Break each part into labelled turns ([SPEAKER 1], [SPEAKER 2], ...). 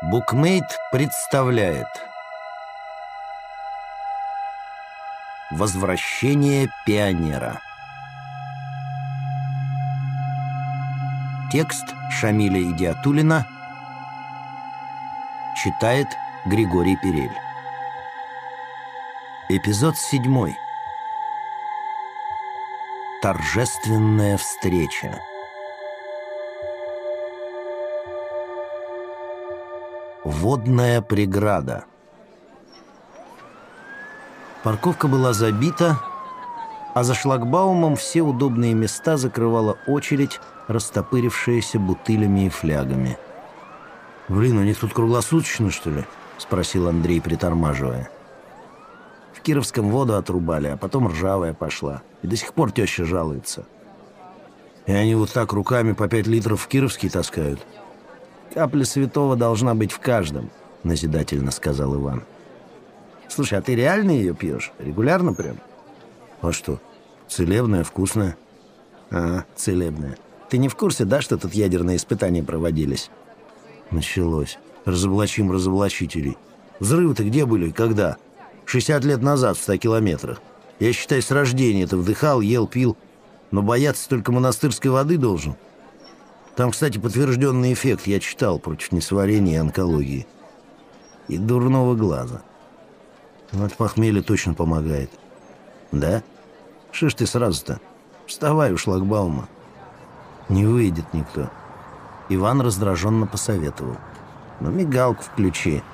[SPEAKER 1] Букмейт представляет Возвращение пионера Текст Шамиля Идиатулина Читает Григорий Перель. Эпизод седьмой. Торжественная встреча Водная преграда Парковка была забита, а за шлагбаумом все удобные места закрывала очередь, растопырившаяся бутылями и флягами. «Блин, у них тут круглосуточно, что ли?» — спросил Андрей, притормаживая. В Кировском воду отрубали, а потом ржавая пошла. И до сих пор теща жалуется. И они вот так руками по пять литров в Кировский таскают. «Капля святого должна быть в каждом», — назидательно сказал Иван. «Слушай, а ты реально ее пьешь? Регулярно прям?» «А что? Целебная, вкусная?» «Ага, целебная. Ты не в курсе, да, что тут ядерные испытания проводились?» Началось. Разоблачим разоблачителей. Взрывы-то где были и когда? 60 лет назад в 100 километрах. Я, считай, с рождения-то вдыхал, ел, пил. Но бояться только монастырской воды должен. Там, кстати, подтвержденный эффект я читал против несварения и онкологии. И дурного глаза. Ну, от похмелья точно помогает. Да? Ж ты сразу-то? Вставай у шлагбаума. Не выйдет никто. Иван раздраженно посоветовал. Ну, мигалку включи.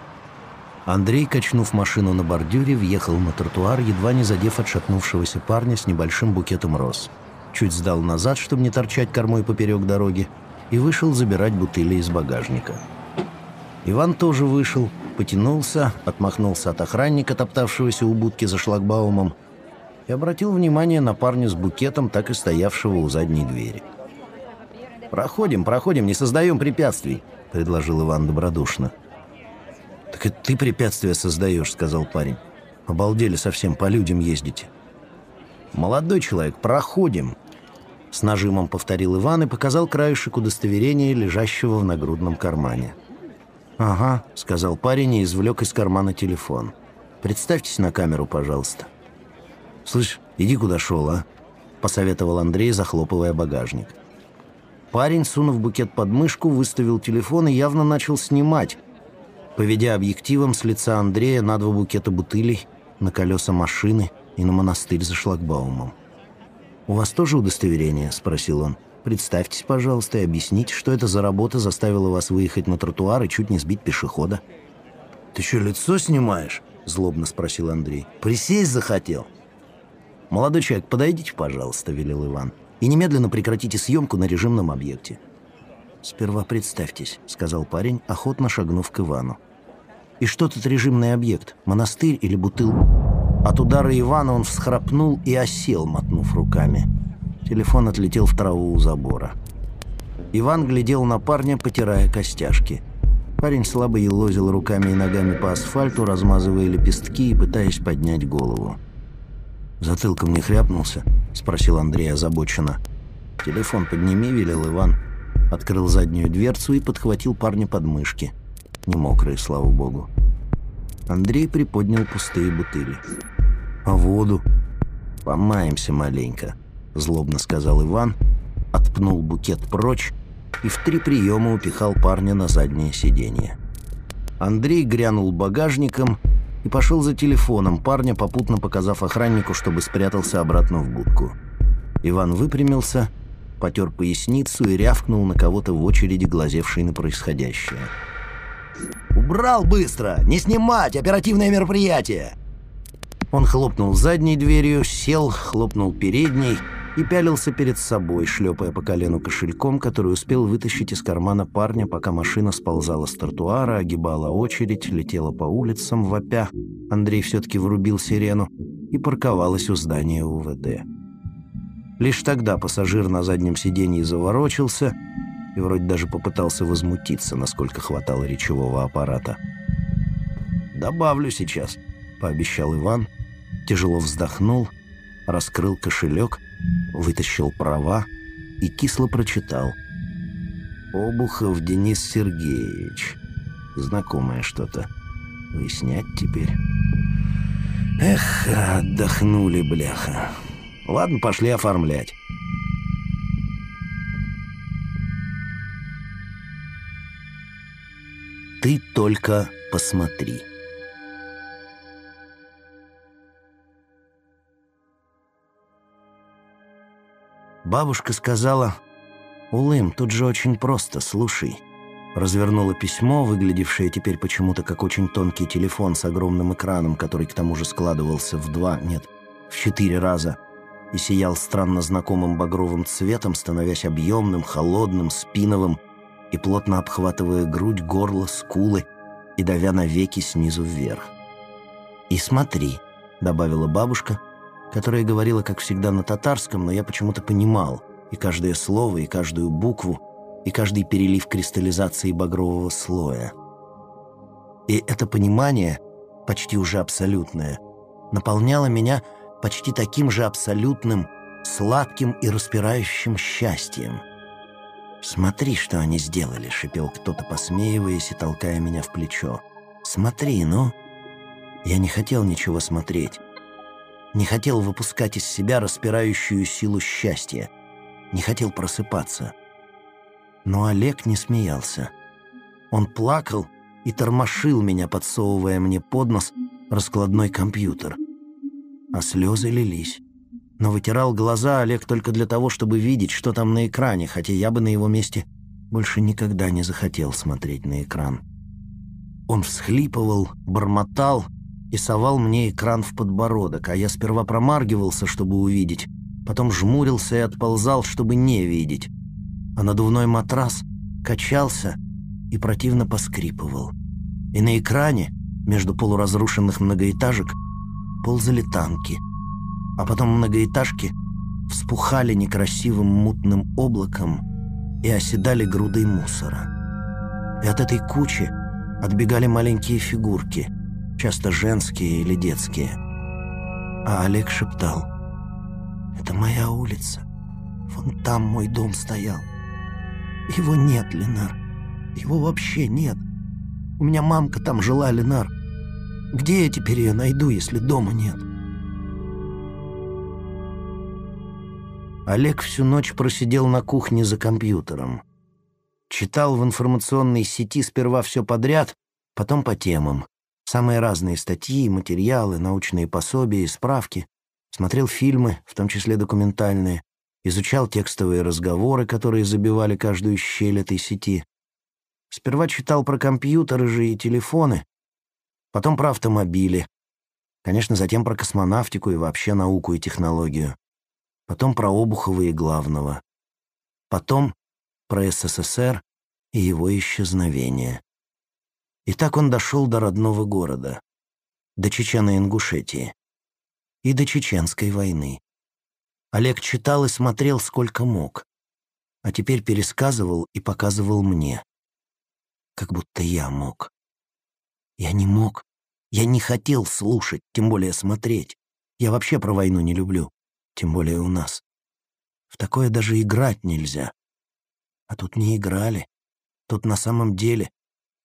[SPEAKER 1] Андрей, качнув машину на бордюре, въехал на тротуар, едва не задев отшатнувшегося парня с небольшим букетом роз. Чуть сдал назад, чтобы не торчать кормой поперек дороги, и вышел забирать бутыли из багажника. Иван тоже вышел, потянулся, отмахнулся от охранника, топтавшегося у будки за шлагбаумом, и обратил внимание на парня с букетом, так и стоявшего у задней двери. «Проходим, проходим, не создаем препятствий», — предложил Иван добродушно. «Так это ты препятствия создаешь», — сказал парень. «Обалдели совсем, по людям ездите». «Молодой человек, проходим», с нажимом повторил Иван и показал краешек удостоверения, лежащего в нагрудном кармане. «Ага», — сказал парень и извлек из кармана телефон. «Представьтесь на камеру, пожалуйста». «Слышь, иди куда шел, а?» — посоветовал Андрей, захлопывая багажник. Парень, сунув букет под мышку, выставил телефон и явно начал снимать, поведя объективом с лица Андрея на два букета бутылей, на колеса машины и на монастырь за шлагбаумом. «У вас тоже удостоверение?» – спросил он. «Представьтесь, пожалуйста, и объясните, что это за работа заставила вас выехать на тротуар и чуть не сбить пешехода». «Ты что, лицо снимаешь?» – злобно спросил Андрей. «Присесть захотел?» «Молодой человек, подойдите, пожалуйста», – велел Иван. «И немедленно прекратите съемку на режимном объекте». «Сперва представьтесь», — сказал парень, охотно шагнув к Ивану. «И что тут режимный объект? Монастырь или бутыл?» От удара Ивана он всхрапнул и осел, мотнув руками. Телефон отлетел в траву у забора. Иван глядел на парня, потирая костяшки. Парень слабо елозил руками и ногами по асфальту, размазывая лепестки и пытаясь поднять голову. «Затылком не хряпнулся?» — спросил Андрей озабоченно. «Телефон подними», — велел Иван. Открыл заднюю дверцу и подхватил парня под мышки. Не мокрые, слава богу. Андрей приподнял пустые бутыли. «А воду?» «Помаемся маленько», — злобно сказал Иван, отпнул букет прочь и в три приема упихал парня на заднее сиденье. Андрей грянул багажником и пошел за телефоном парня, попутно показав охраннику, чтобы спрятался обратно в будку. Иван выпрямился, потер поясницу и рявкнул на кого-то в очереди, глазевший на происходящее. «Убрал быстро! Не снимать! Оперативное мероприятие!» Он хлопнул задней дверью, сел, хлопнул передней и пялился перед собой, шлепая по колену кошельком, который успел вытащить из кармана парня, пока машина сползала с тротуара, огибала очередь, летела по улицам, вопя. Андрей все-таки врубил сирену и парковалась у здания УВД. Лишь тогда пассажир на заднем сиденье заворочился и вроде даже попытался возмутиться, насколько хватало речевого аппарата. «Добавлю сейчас», — пообещал Иван, — тяжело вздохнул, раскрыл кошелек, вытащил права и кисло прочитал. «Обухов Денис Сергеевич, Знакомое что-то. Выяснять теперь. Эх, отдохнули, бляха. Ладно, пошли оформлять. Ты только посмотри. Бабушка сказала, «Улым, тут же очень просто, слушай». Развернула письмо, выглядевшее теперь почему-то как очень тонкий телефон с огромным экраном, который к тому же складывался в два, нет, в четыре раза, и сиял странно знакомым багровым цветом, становясь объемным, холодным, спиновым и плотно обхватывая грудь, горло, скулы и давя навеки снизу вверх. «И смотри», — добавила бабушка, которая говорила, как всегда, на татарском, но я почему-то понимал и каждое слово, и каждую букву, и каждый перелив кристаллизации багрового слоя. И это понимание, почти уже абсолютное, наполняло меня почти таким же абсолютным, сладким и распирающим счастьем. «Смотри, что они сделали», — шипел кто-то, посмеиваясь и толкая меня в плечо. «Смотри, ну!» Я не хотел ничего смотреть. Не хотел выпускать из себя распирающую силу счастья. Не хотел просыпаться. Но Олег не смеялся. Он плакал и тормошил меня, подсовывая мне под нос раскладной компьютер. А слезы лились. Но вытирал глаза Олег только для того, чтобы видеть, что там на экране, хотя я бы на его месте больше никогда не захотел смотреть на экран. Он всхлипывал, бормотал и совал мне экран в подбородок, а я сперва промаргивался, чтобы увидеть, потом жмурился и отползал, чтобы не видеть а надувной матрас качался и противно поскрипывал. И на экране, между полуразрушенных многоэтажек, ползали танки, а потом многоэтажки вспухали некрасивым мутным облаком и оседали грудой мусора. И от этой кучи отбегали маленькие фигурки, часто женские или детские. А Олег шептал, «Это моя улица, вон там мой дом стоял». Его нет, Ленар. Его вообще нет. У меня мамка там жила, Ленар. Где я теперь ее найду, если дома нет? Олег всю ночь просидел на кухне за компьютером. Читал в информационной сети сперва все подряд, потом по темам. Самые разные статьи, материалы, научные пособия и справки. Смотрел фильмы, в том числе документальные изучал текстовые разговоры, которые забивали каждую щель этой сети. Сперва читал про компьютеры же и телефоны, потом про автомобили, конечно, затем про космонавтику и вообще науку и технологию, потом про Обухова и Главного, потом про СССР и его исчезновение. И так он дошел до родного города, до Чечено-Ингушетии и до Чеченской войны. Олег читал и смотрел сколько мог, а теперь пересказывал и показывал мне. Как будто я мог. Я не мог. Я не хотел слушать, тем более смотреть. Я вообще про войну не люблю, тем более у нас. В такое даже играть нельзя. А тут не играли. Тут на самом деле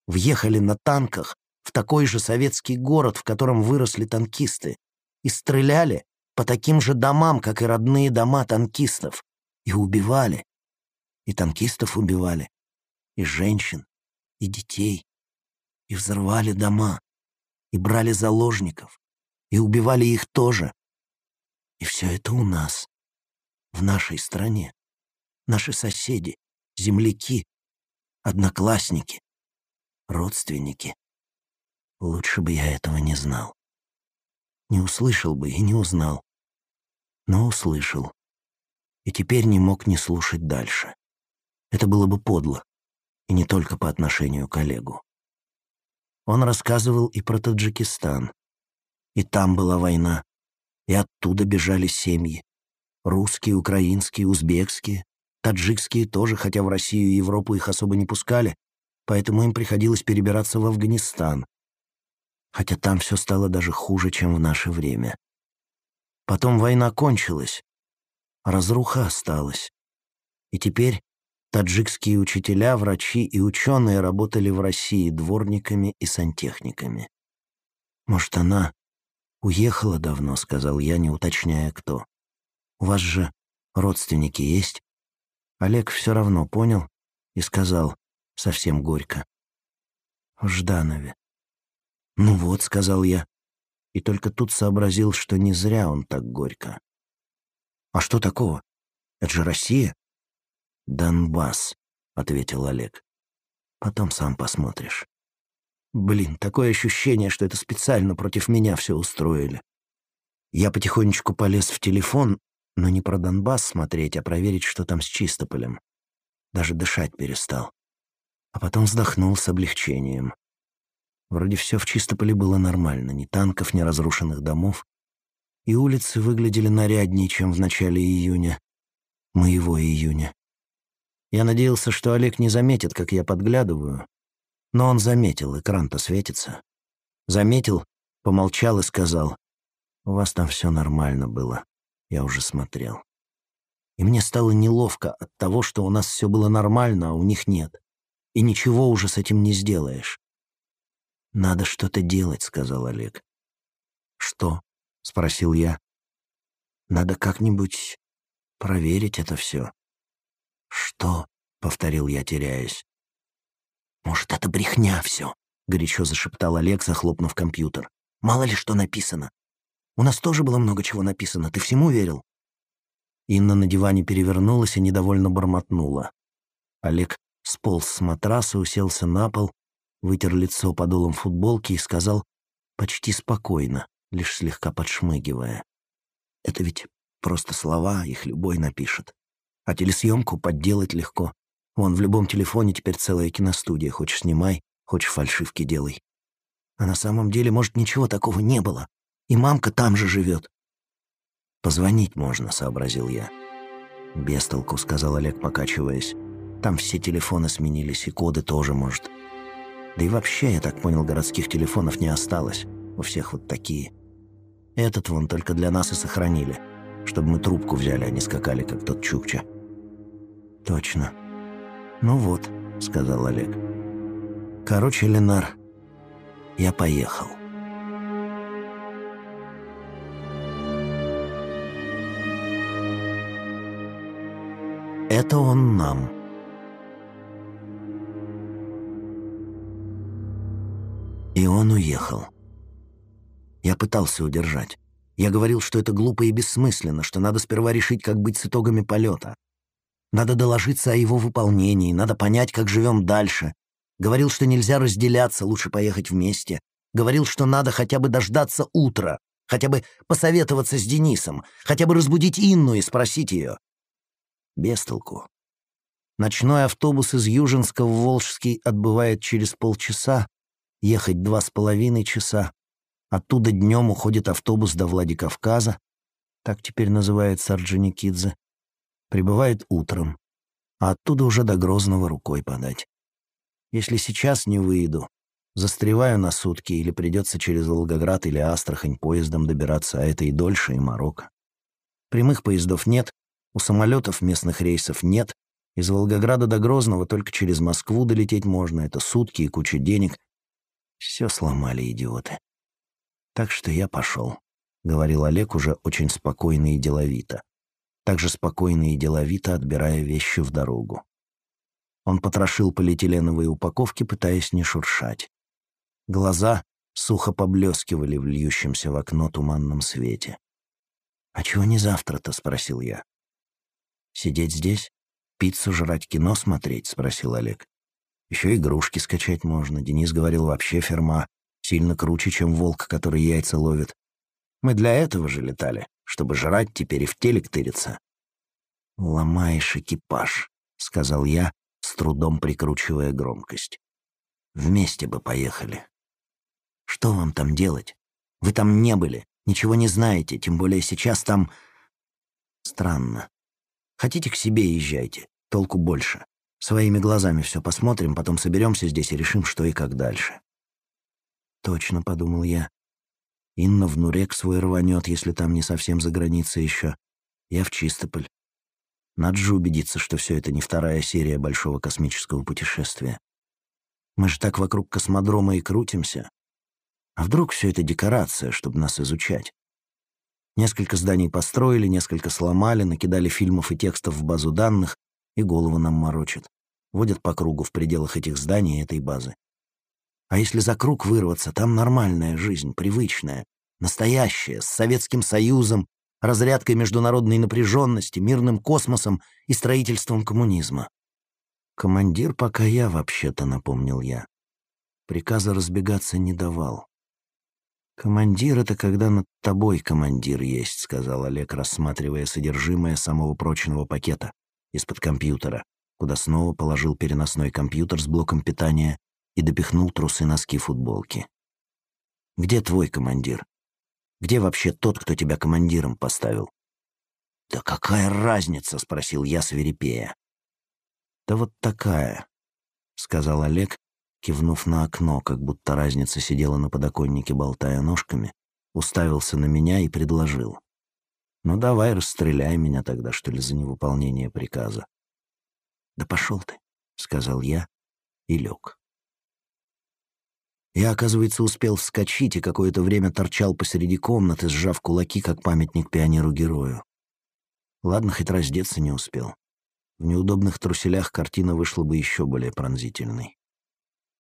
[SPEAKER 1] въехали на танках в такой же советский город, в котором выросли танкисты, и стреляли по таким же домам, как и родные дома танкистов, и убивали. И танкистов убивали, и женщин, и детей, и взрывали дома, и брали заложников, и убивали их тоже. И все это у нас, в нашей стране. Наши соседи, земляки, одноклассники, родственники. Лучше бы я этого не знал. Не услышал бы и не узнал но услышал. И теперь не мог не слушать дальше. Это было бы подло, и не только по отношению к Олегу. Он рассказывал и про Таджикистан. И там была война, и оттуда бежали семьи. Русские, украинские, узбекские, таджикские тоже, хотя в Россию и Европу их особо не пускали, поэтому им приходилось перебираться в Афганистан. Хотя там все стало даже хуже, чем в наше время. Потом война кончилась, разруха осталась. И теперь Таджикские учителя, врачи и ученые работали в России дворниками и сантехниками. «Может, она уехала давно», — сказал я, не уточняя, кто. «У вас же родственники есть?» Олег все равно понял и сказал совсем горько. «В Жданове». «Ну вот», — сказал я, и только тут сообразил, что не зря он так горько. «А что такого? Это же Россия?» «Донбасс», — ответил Олег. «Потом сам посмотришь». Блин, такое ощущение, что это специально против меня все устроили. Я потихонечку полез в телефон, но не про Донбасс смотреть, а проверить, что там с Чистополем. Даже дышать перестал. А потом вздохнул с облегчением. Вроде все в Чистополе было нормально, ни танков, ни разрушенных домов. И улицы выглядели наряднее, чем в начале июня. Моего июня. Я надеялся, что Олег не заметит, как я подглядываю. Но он заметил, экран-то светится. Заметил, помолчал и сказал, «У вас там все нормально было. Я уже смотрел». И мне стало неловко от того, что у нас все было нормально, а у них нет. И ничего уже с этим не сделаешь. «Надо что-то делать», — сказал Олег. «Что?» — спросил я. «Надо как-нибудь проверить это все». «Что?» — повторил я, теряясь. «Может, это брехня все?» — горячо зашептал Олег, захлопнув компьютер. «Мало ли что написано. У нас тоже было много чего написано. Ты всему верил?» Инна на диване перевернулась и недовольно бормотнула. Олег сполз с матраса, уселся на пол, вытер лицо подолом футболки и сказал почти спокойно, лишь слегка подшмыгивая. «Это ведь просто слова, их любой напишет. А телесъемку подделать легко. Вон, в любом телефоне теперь целая киностудия. Хочешь снимай, хочешь фальшивки делай. А на самом деле, может, ничего такого не было. И мамка там же живет. «Позвонить можно», — сообразил я. «Без толку», — сказал Олег, покачиваясь. «Там все телефоны сменились, и коды тоже, может. Да и вообще, я так понял, городских телефонов не осталось. У всех вот такие. Этот вон только для нас и сохранили, чтобы мы трубку взяли, а не скакали, как тот Чукча». «Точно. Ну вот», — сказал Олег. «Короче, Ленар, я поехал». Это он нам. И он уехал. Я пытался удержать. Я говорил, что это глупо и бессмысленно, что надо сперва решить, как быть с итогами полета. Надо доложиться о его выполнении, надо понять, как живем дальше. Говорил, что нельзя разделяться, лучше поехать вместе. Говорил, что надо хотя бы дождаться утра, хотя бы посоветоваться с Денисом, хотя бы разбудить Инну и спросить ее. Без толку. Ночной автобус из Южинска в Волжский отбывает через полчаса, ехать два с половиной часа. Оттуда днем уходит автобус до Владикавказа, так теперь называется Орджоникидзе прибывает утром, а оттуда уже до Грозного рукой подать. Если сейчас не выйду, застреваю на сутки или придется через Волгоград или Астрахань поездом добираться, а это и дольше, и Марокко. Прямых поездов нет, у самолетов местных рейсов нет, из Волгограда до Грозного только через Москву долететь можно, это сутки и куча денег. Все сломали идиоты. Так что я пошел, — говорил Олег уже очень спокойно и деловито также спокойно и деловито отбирая вещи в дорогу. Он потрошил полиэтиленовые упаковки, пытаясь не шуршать. Глаза сухо поблескивали в льющемся в окно туманном свете. «А чего не завтра-то?» — спросил я. «Сидеть здесь? Пиццу жрать, кино смотреть?» — спросил Олег. «Еще игрушки скачать можно. Денис говорил, вообще ферма. Сильно круче, чем волк, который яйца ловит. Мы для этого же летали чтобы жрать теперь и в телек тыриться. «Ломаешь экипаж», — сказал я, с трудом прикручивая громкость. «Вместе бы поехали». «Что вам там делать? Вы там не были, ничего не знаете, тем более сейчас там...» «Странно. Хотите к себе езжайте, толку больше. Своими глазами все посмотрим, потом соберемся здесь и решим, что и как дальше». «Точно», — подумал я. Инна в Нурек свой рванет, если там не совсем за границей еще. Я в Чистополь. Надо же убедиться, что все это не вторая серия большого космического путешествия. Мы же так вокруг космодрома и крутимся. А вдруг все это декорация, чтобы нас изучать? Несколько зданий построили, несколько сломали, накидали фильмов и текстов в базу данных и голову нам морочат. Водят по кругу в пределах этих зданий и этой базы. А если за круг вырваться, там нормальная жизнь, привычная, настоящая, с Советским Союзом, разрядкой международной напряженности, мирным космосом и строительством коммунизма. Командир пока я, вообще-то, напомнил я. Приказа разбегаться не давал. «Командир — это когда над тобой командир есть», — сказал Олег, рассматривая содержимое самого прочного пакета из-под компьютера, куда снова положил переносной компьютер с блоком питания и допихнул трусы, носки, футболки. «Где твой командир? Где вообще тот, кто тебя командиром поставил?» «Да какая разница?» — спросил я свирепея. «Да вот такая», — сказал Олег, кивнув на окно, как будто разница сидела на подоконнике, болтая ножками, уставился на меня и предложил. «Ну давай, расстреляй меня тогда, что ли, за невыполнение приказа». «Да пошел ты», — сказал я и лег. Я, оказывается, успел вскочить и какое-то время торчал посреди комнаты, сжав кулаки, как памятник пионеру-герою. Ладно, хоть раздеться не успел. В неудобных труселях картина вышла бы еще более пронзительной.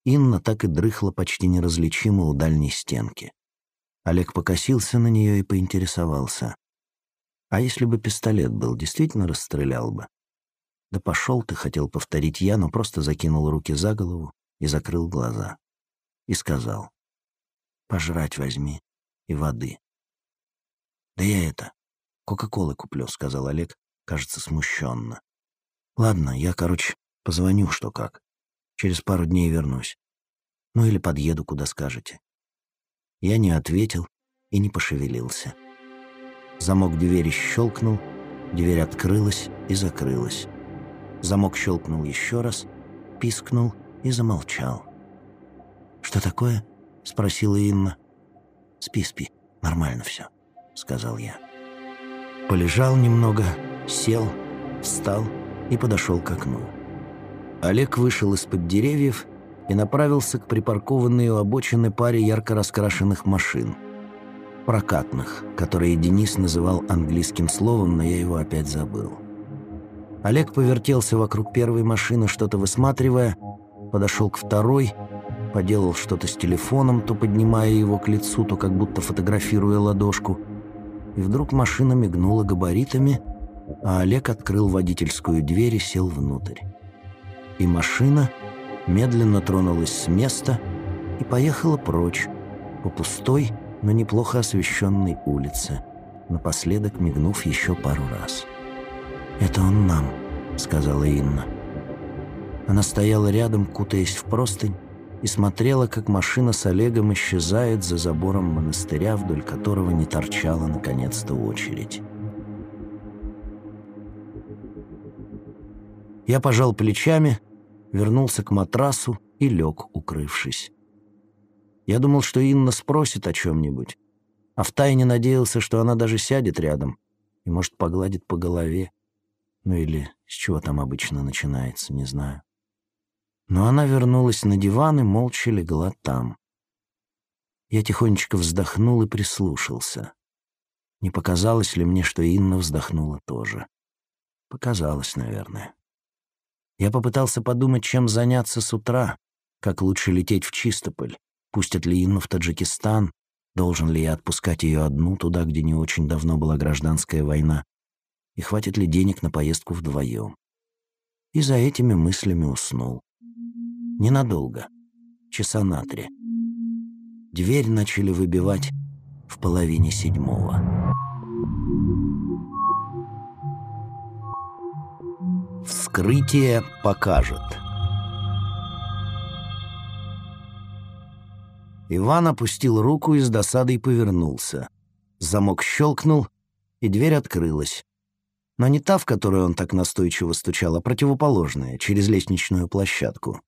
[SPEAKER 1] Инна так и дрыхла почти неразличимо у дальней стенки. Олег покосился на нее и поинтересовался. «А если бы пистолет был, действительно расстрелял бы?» «Да пошел ты», — хотел повторить я, но просто закинул руки за голову и закрыл глаза и сказал, «Пожрать возьми и воды». «Да я это, Кока-колы куплю», — сказал Олег, кажется, смущенно. «Ладно, я, короче, позвоню, что как. Через пару дней вернусь. Ну или подъеду, куда скажете». Я не ответил и не пошевелился. Замок двери щелкнул, дверь открылась и закрылась. Замок щелкнул еще раз, пискнул и замолчал. «Что такое?» — спросила Инна. «Спи, спи, нормально все», — сказал я. Полежал немного, сел, встал и подошел к окну. Олег вышел из-под деревьев и направился к припаркованной у обочины паре ярко раскрашенных машин. Прокатных, которые Денис называл английским словом, но я его опять забыл. Олег повертелся вокруг первой машины, что-то высматривая, подошел к второй — поделал что-то с телефоном, то поднимая его к лицу, то как будто фотографируя ладошку. И вдруг машина мигнула габаритами, а Олег открыл водительскую дверь и сел внутрь. И машина медленно тронулась с места и поехала прочь по пустой, но неплохо освещенной улице, напоследок мигнув еще пару раз. «Это он нам», — сказала Инна. Она стояла рядом, кутаясь в простынь, и смотрела, как машина с Олегом исчезает за забором монастыря, вдоль которого не торчала наконец-то очередь. Я пожал плечами, вернулся к матрасу и лег, укрывшись. Я думал, что Инна спросит о чем-нибудь, а втайне надеялся, что она даже сядет рядом и, может, погладит по голове. Ну или с чего там обычно начинается, не знаю. Но она вернулась на диван и молча легла там. Я тихонечко вздохнул и прислушался. Не показалось ли мне, что Инна вздохнула тоже? Показалось, наверное. Я попытался подумать, чем заняться с утра, как лучше лететь в Чистополь, пустят ли Инну в Таджикистан, должен ли я отпускать ее одну туда, где не очень давно была гражданская война, и хватит ли денег на поездку вдвоем. И за этими мыслями уснул. Ненадолго. Часа на три. Дверь начали выбивать в половине седьмого. Вскрытие покажет. Иван опустил руку и с досадой повернулся. Замок щелкнул, и дверь открылась. Но не та, в которую он так настойчиво стучал, а противоположная, через лестничную площадку.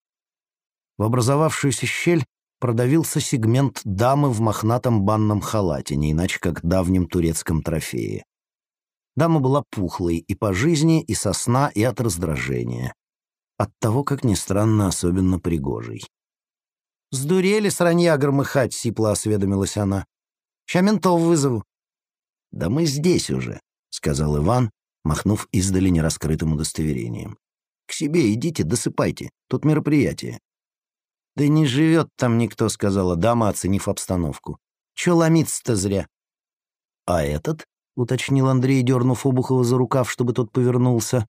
[SPEAKER 1] В образовавшуюся щель продавился сегмент дамы в мохнатом банном халате, не иначе как давнем турецком трофее. Дама была пухлой и по жизни, и со сна, и от раздражения. От того, как ни странно, особенно пригожей. «Сдурели сранья громыхать», — сипло осведомилась она. «Ща ментов вызову». «Да мы здесь уже», — сказал Иван, махнув издали нераскрытым удостоверением. «К себе идите, досыпайте. Тут мероприятие». «Да не живет там никто», — сказала дама, оценив обстановку. «Чё ломиться-то зря?» «А этот?» — уточнил Андрей, дернув Обухова за рукав, чтобы тот повернулся.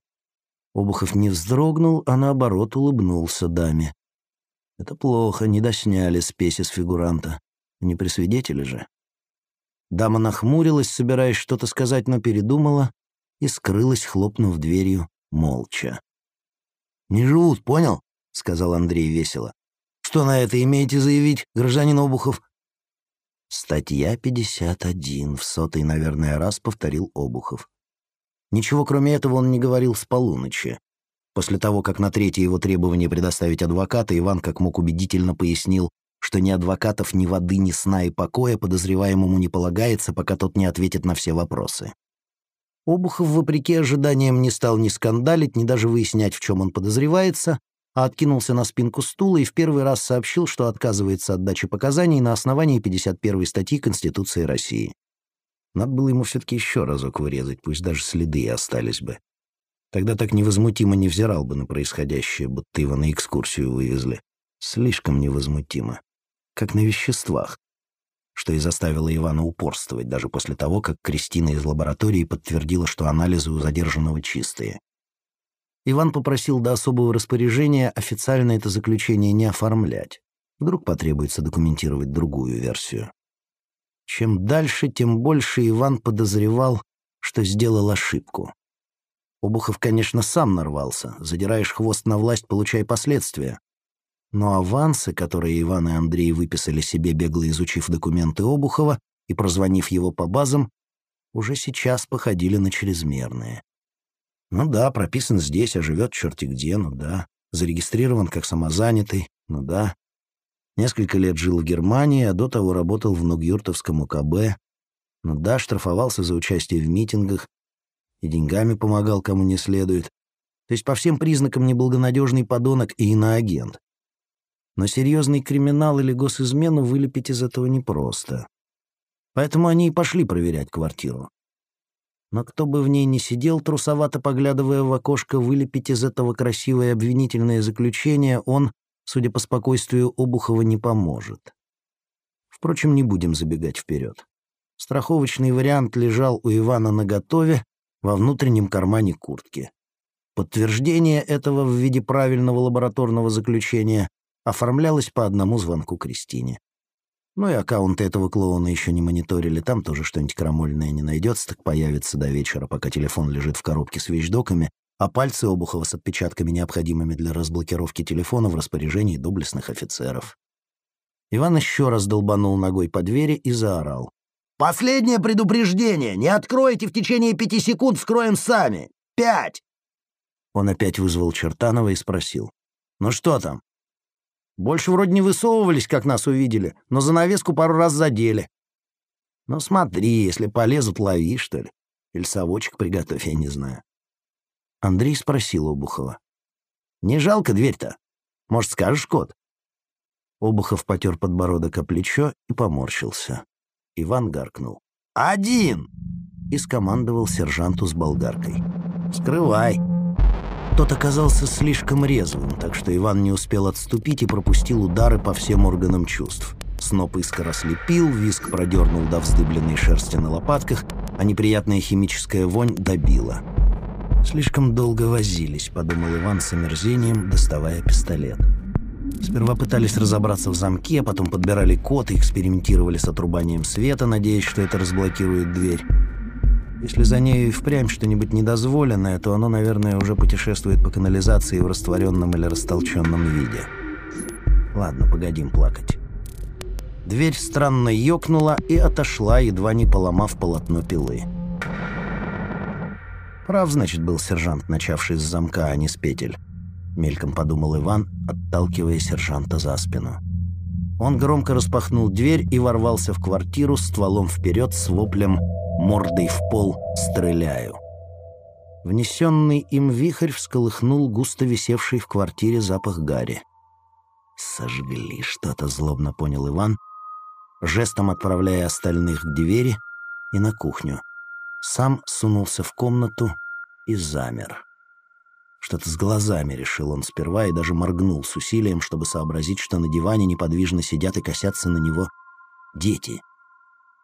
[SPEAKER 1] Обухов не вздрогнул, а наоборот улыбнулся даме. Это плохо, не досняли спеси с фигуранта. Не при свидетеле же. Дама нахмурилась, собираясь что-то сказать, но передумала и скрылась, хлопнув дверью, молча. «Не живут, понял?» — сказал Андрей весело. «Что на это имеете заявить, гражданин Обухов?» «Статья 51», — в сотый, наверное, раз повторил Обухов. Ничего кроме этого он не говорил с полуночи. После того, как на третье его требование предоставить адвоката, Иван как мог убедительно пояснил, что ни адвокатов, ни воды, ни сна и покоя подозреваемому не полагается, пока тот не ответит на все вопросы. Обухов, вопреки ожиданиям, не стал ни скандалить, ни даже выяснять, в чем он подозревается, а откинулся на спинку стула и в первый раз сообщил, что отказывается от дачи показаний на основании 51 статьи Конституции России. Надо было ему все-таки еще разок вырезать, пусть даже следы остались бы. Тогда так невозмутимо не взирал бы на происходящее, будто его на экскурсию вывезли. Слишком невозмутимо. Как на веществах. Что и заставило Ивана упорствовать, даже после того, как Кристина из лаборатории подтвердила, что анализы у задержанного чистые. Иван попросил до особого распоряжения официально это заключение не оформлять. Вдруг потребуется документировать другую версию. Чем дальше, тем больше Иван подозревал, что сделал ошибку. Обухов, конечно, сам нарвался. Задираешь хвост на власть, получай последствия. Но авансы, которые Иван и Андрей выписали себе, бегло изучив документы Обухова и прозвонив его по базам, уже сейчас походили на чрезмерные. Ну да, прописан здесь, а живет черти где, ну да. Зарегистрирован как самозанятый, ну да. Несколько лет жил в Германии, а до того работал в Нугюртовском УКБ. Ну да, штрафовался за участие в митингах, и деньгами помогал кому не следует. То есть по всем признакам неблагонадежный подонок и иноагент. Но серьезный криминал или госизмену вылепить из этого непросто. Поэтому они и пошли проверять квартиру. Но кто бы в ней ни сидел, трусовато поглядывая в окошко, вылепить из этого красивое обвинительное заключение он, судя по спокойствию Обухова, не поможет. Впрочем, не будем забегать вперед. Страховочный вариант лежал у Ивана наготове, во внутреннем кармане куртки. Подтверждение этого в виде правильного лабораторного заключения оформлялось по одному звонку Кристине. Ну и аккаунты этого клоуна еще не мониторили, там тоже что-нибудь крамольное не найдется, так появится до вечера, пока телефон лежит в коробке с вещдоками, а пальцы Обухова с отпечатками, необходимыми для разблокировки телефона в распоряжении доблестных офицеров. Иван еще раз долбанул ногой по двери и заорал. Последнее предупреждение. Не откроете в течение пяти секунд, вскроем сами. Пять!» Он опять вызвал Чертанова и спросил. «Ну что там?» «Больше вроде не высовывались, как нас увидели, но занавеску пару раз задели». «Ну смотри, если полезут, лови, что ли. Или совочек приготовь, я не знаю». Андрей спросил Обухова. «Не жалко дверь-то? Может, скажешь код?» Обухов потер подбородок о плечо и поморщился. Иван гаркнул. «Один!» и скомандовал сержанту с болгаркой. «Скрывай!» Тот оказался слишком резвым, так что Иван не успел отступить и пропустил удары по всем органам чувств. Сноп искр ослепил, виск продернул до вздыбленной шерсти на лопатках, а неприятная химическая вонь добила. «Слишком долго возились», — подумал Иван с омерзением, доставая пистолет. Сперва пытались разобраться в замке, а потом подбирали код и экспериментировали с отрубанием света, надеясь, что это разблокирует дверь. Если за нею и впрямь что-нибудь недозволенное, то оно, наверное, уже путешествует по канализации в растворенном или растолченном виде. Ладно, погодим плакать. Дверь странно ёкнула и отошла, едва не поломав полотно пилы. Прав, значит, был сержант, начавший с замка, а не с петель. — мельком подумал Иван, отталкивая сержанта за спину. Он громко распахнул дверь и ворвался в квартиру стволом вперед с воплем мордой в пол стреляю. Внесенный им вихрь всколыхнул густо висевший в квартире запах гари. «Сожгли что-то», — злобно понял Иван, жестом отправляя остальных к двери и на кухню. Сам сунулся в комнату и замер. Что-то с глазами решил он сперва и даже моргнул с усилием, чтобы сообразить, что на диване неподвижно сидят и косятся на него дети.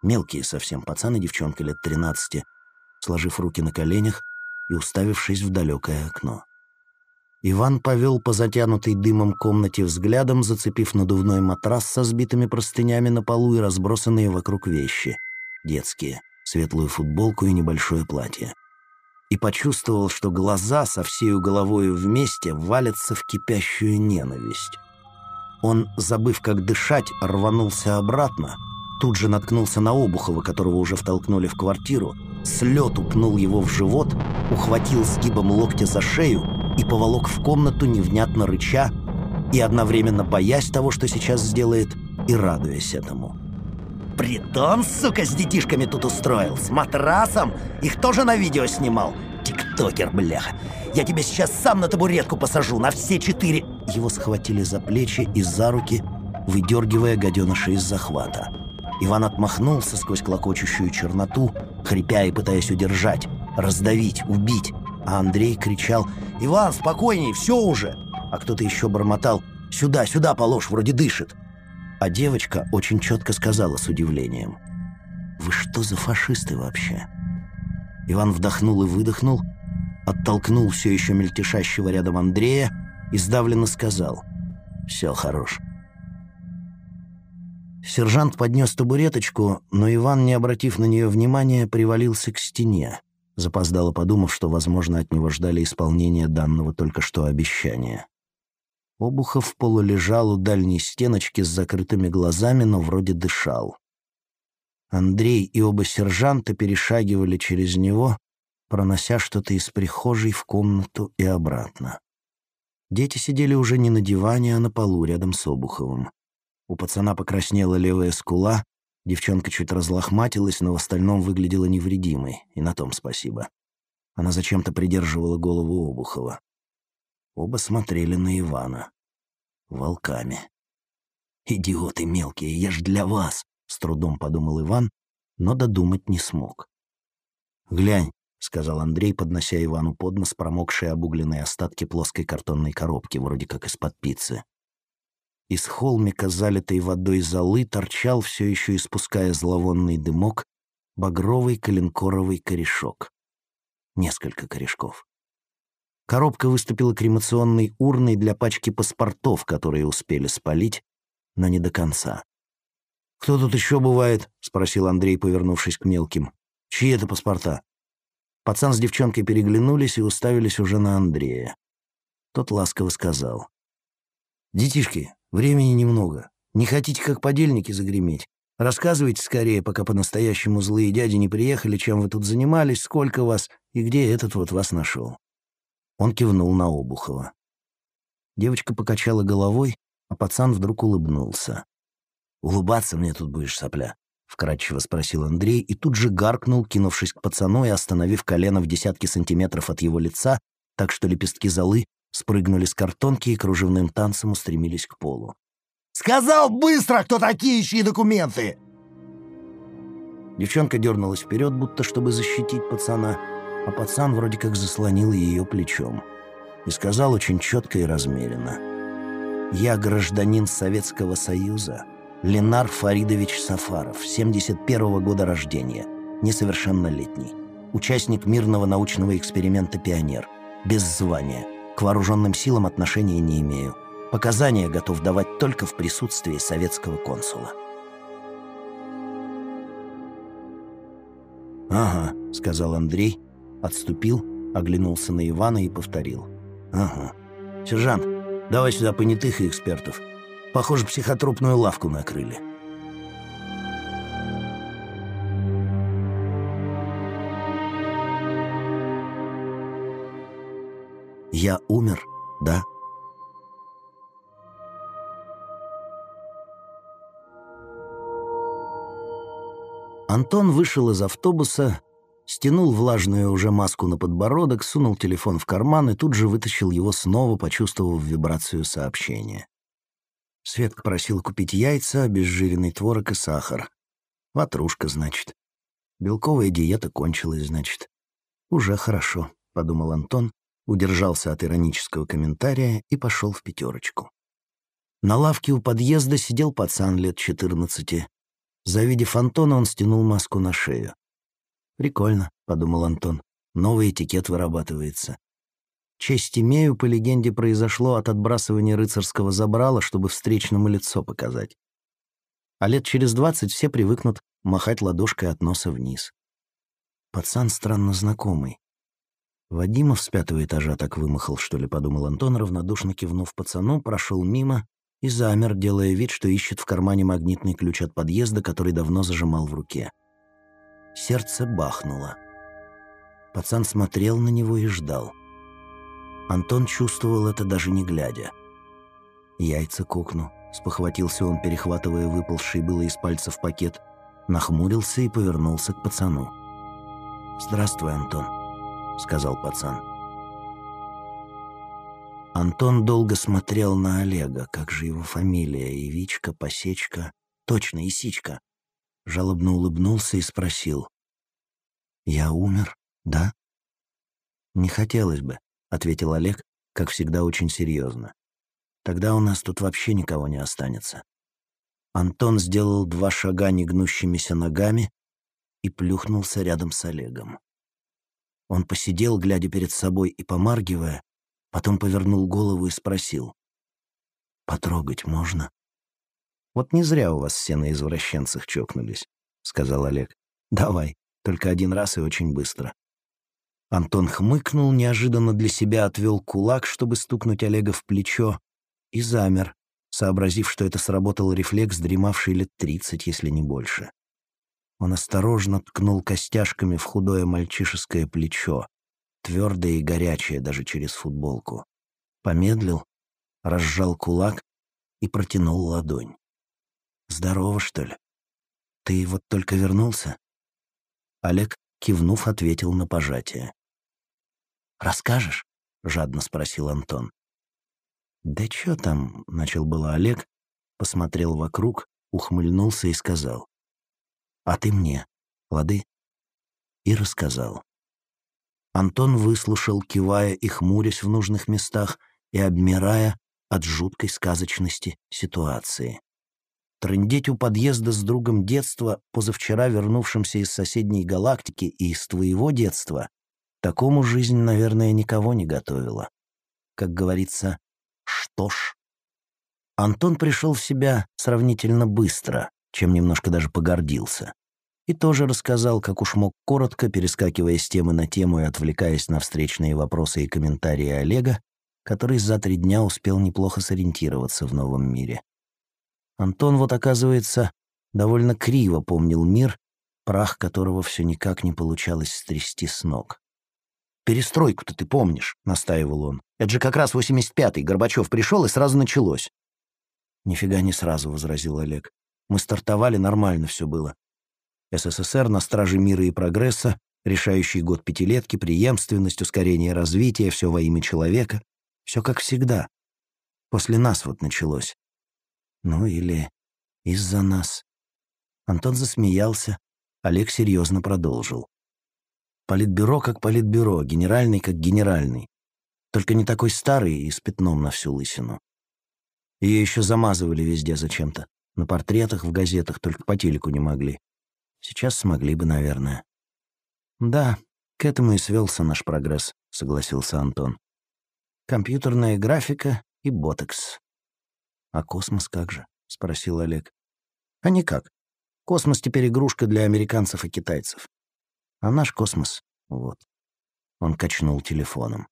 [SPEAKER 1] Мелкие совсем, пацан и девчонка лет тринадцати, сложив руки на коленях и уставившись в далекое окно. Иван повел по затянутой дымом комнате взглядом, зацепив надувной матрас со сбитыми простынями на полу и разбросанные вокруг вещи. Детские, светлую футболку и небольшое платье и почувствовал, что глаза со всею головою вместе валятся в кипящую ненависть. Он, забыв, как дышать, рванулся обратно, тут же наткнулся на Обухова, которого уже втолкнули в квартиру, с лету пнул его в живот, ухватил сгибом локтя за шею и поволок в комнату, невнятно рыча, и одновременно боясь того, что сейчас сделает, и радуясь этому. Притон, сука, с детишками тут устроил. С матрасом. Их тоже на видео снимал. Тиктокер, бляха. Я тебя сейчас сам на табуретку посажу, на все четыре. Его схватили за плечи и за руки, выдергивая гаденыша из захвата. Иван отмахнулся сквозь клокочущую черноту, хрипя и пытаясь удержать, раздавить, убить. А Андрей кричал «Иван, спокойней, все уже!» А кто-то еще бормотал «Сюда, сюда положь, вроде дышит!» А девочка очень четко сказала с удивлением. «Вы что за фашисты вообще?» Иван вдохнул и выдохнул, оттолкнул все еще мельтешащего рядом Андрея и сдавленно сказал «Все, хорош». Сержант поднес табуреточку, но Иван, не обратив на нее внимания, привалился к стене, запоздало подумав, что, возможно, от него ждали исполнения данного только что обещания. Обухов полулежал у дальней стеночки с закрытыми глазами, но вроде дышал. Андрей и оба сержанта перешагивали через него, пронося что-то из прихожей в комнату и обратно. Дети сидели уже не на диване, а на полу рядом с Обуховым. У пацана покраснела левая скула, девчонка чуть разлохматилась, но в остальном выглядела невредимой, и на том спасибо. Она зачем-то придерживала голову Обухова. Оба смотрели на Ивана. Волками. «Идиоты мелкие, я ж для вас!» — с трудом подумал Иван, но додумать не смог. «Глянь», — сказал Андрей, поднося Ивану под нос промокшие обугленные остатки плоской картонной коробки, вроде как из-под пиццы. Из холмика, залитой водой золы, торчал, все еще испуская зловонный дымок, багровый коленкоровый корешок. Несколько корешков. Коробка выступила кремационной урной для пачки паспортов, которые успели спалить, но не до конца. «Кто тут еще бывает?» — спросил Андрей, повернувшись к мелким. «Чьи это паспорта?» Пацан с девчонкой переглянулись и уставились уже на Андрея. Тот ласково сказал. «Детишки, времени немного. Не хотите как подельники загреметь? Рассказывайте скорее, пока по-настоящему злые дяди не приехали, чем вы тут занимались, сколько вас и где этот вот вас нашел». Он кивнул на Обухова. Девочка покачала головой, а пацан вдруг улыбнулся. «Улыбаться мне тут будешь, сопля?» — вкратчиво спросил Андрей и тут же гаркнул, кинувшись к пацану и остановив колено в десятки сантиметров от его лица, так что лепестки золы спрыгнули с картонки и кружевным танцем устремились к полу. «Сказал быстро, кто такие, чьи документы!» Девчонка дернулась вперед, будто чтобы защитить пацана, а пацан вроде как заслонил ее плечом и сказал очень четко и размеренно. «Я гражданин Советского Союза, Ленар Фаридович Сафаров, 71-го года рождения, несовершеннолетний, участник мирного научного эксперимента «Пионер», без звания, к вооруженным силам отношения не имею. Показания готов давать только в присутствии советского консула». «Ага», — сказал Андрей, Отступил, оглянулся на Ивана и повторил. «Ага. Сержант, давай сюда понятых и экспертов. Похоже, психотропную лавку накрыли». «Я умер, да?» Антон вышел из автобуса, стянул влажную уже маску на подбородок, сунул телефон в карман и тут же вытащил его снова, почувствовав вибрацию сообщения. Светка просила купить яйца, обезжиренный творог и сахар. Ватрушка, значит. Белковая диета кончилась, значит. Уже хорошо, — подумал Антон, удержался от иронического комментария и пошел в пятерочку. На лавке у подъезда сидел пацан лет четырнадцати. Завидев Антона, он стянул маску на шею. «Прикольно», — подумал Антон. «Новый этикет вырабатывается. Честь имею, по легенде, произошло от отбрасывания рыцарского забрала, чтобы встречному лицо показать. А лет через двадцать все привыкнут махать ладошкой от носа вниз. Пацан странно знакомый. Вадимов с пятого этажа так вымахал, что ли, подумал Антон, равнодушно кивнув пацану, прошел мимо и замер, делая вид, что ищет в кармане магнитный ключ от подъезда, который давно зажимал в руке. Сердце бахнуло. Пацан смотрел на него и ждал. Антон чувствовал это даже не глядя. «Яйца кукну», — спохватился он, перехватывая выпалший было из пальцев пакет, нахмурился и повернулся к пацану. «Здравствуй, Антон», — сказал пацан. Антон долго смотрел на Олега, как же его фамилия, Ивичка, Посечка, точно, Исичка. Жалобно улыбнулся и спросил. «Я умер, да?» «Не хотелось бы», — ответил Олег, как всегда очень серьезно. «Тогда у нас тут вообще никого не останется». Антон сделал два шага негнущимися ногами и плюхнулся рядом с Олегом. Он посидел, глядя перед собой и помаргивая, потом повернул голову и спросил. «Потрогать можно?» «Вот не зря у вас все на извращенцах чокнулись», — сказал Олег. «Давай, только один раз и очень быстро». Антон хмыкнул, неожиданно для себя отвел кулак, чтобы стукнуть Олега в плечо, и замер, сообразив, что это сработал рефлекс, дремавший лет тридцать, если не больше. Он осторожно ткнул костяшками в худое мальчишеское плечо, твердое и горячее даже через футболку. Помедлил, разжал кулак и протянул ладонь. «Здорово, что ли? Ты вот только вернулся?» Олег, кивнув, ответил на пожатие. «Расскажешь?» — жадно спросил Антон. «Да чё там?» — начал было Олег, посмотрел вокруг, ухмыльнулся и сказал. «А ты мне, лады?» И рассказал. Антон выслушал, кивая и хмурясь в нужных местах и обмирая от жуткой сказочности ситуации. Трындеть у подъезда с другом детства, позавчера вернувшимся из соседней галактики и из твоего детства, Такому жизнь, наверное, никого не готовила. Как говорится, что ж. Антон пришел в себя сравнительно быстро, чем немножко даже погордился. И тоже рассказал, как уж мог коротко, перескакивая с темы на тему и отвлекаясь на встречные вопросы и комментарии Олега, который за три дня успел неплохо сориентироваться в новом мире. Антон, вот оказывается, довольно криво помнил мир, прах которого все никак не получалось стрясти с ног. «Перестройку-то ты помнишь», — настаивал он. «Это же как раз 85-й, Горбачев пришел, и сразу началось». «Нифига не сразу», — возразил Олег. «Мы стартовали, нормально все было. СССР на страже мира и прогресса, решающий год пятилетки, преемственность, ускорение развития, все во имя человека. Все как всегда. После нас вот началось. Ну или из-за нас». Антон засмеялся, Олег серьезно продолжил. Политбюро как политбюро, генеральный как генеральный. Только не такой старый и с пятном на всю лысину. Ее еще замазывали везде зачем-то. На портретах, в газетах, только по телеку не могли. Сейчас смогли бы, наверное. «Да, к этому и свелся наш прогресс», — согласился Антон. «Компьютерная графика и ботекс». «А космос как же?» — спросил Олег. «А никак. Космос теперь игрушка для американцев и китайцев. А наш космос, вот. Он качнул телефоном.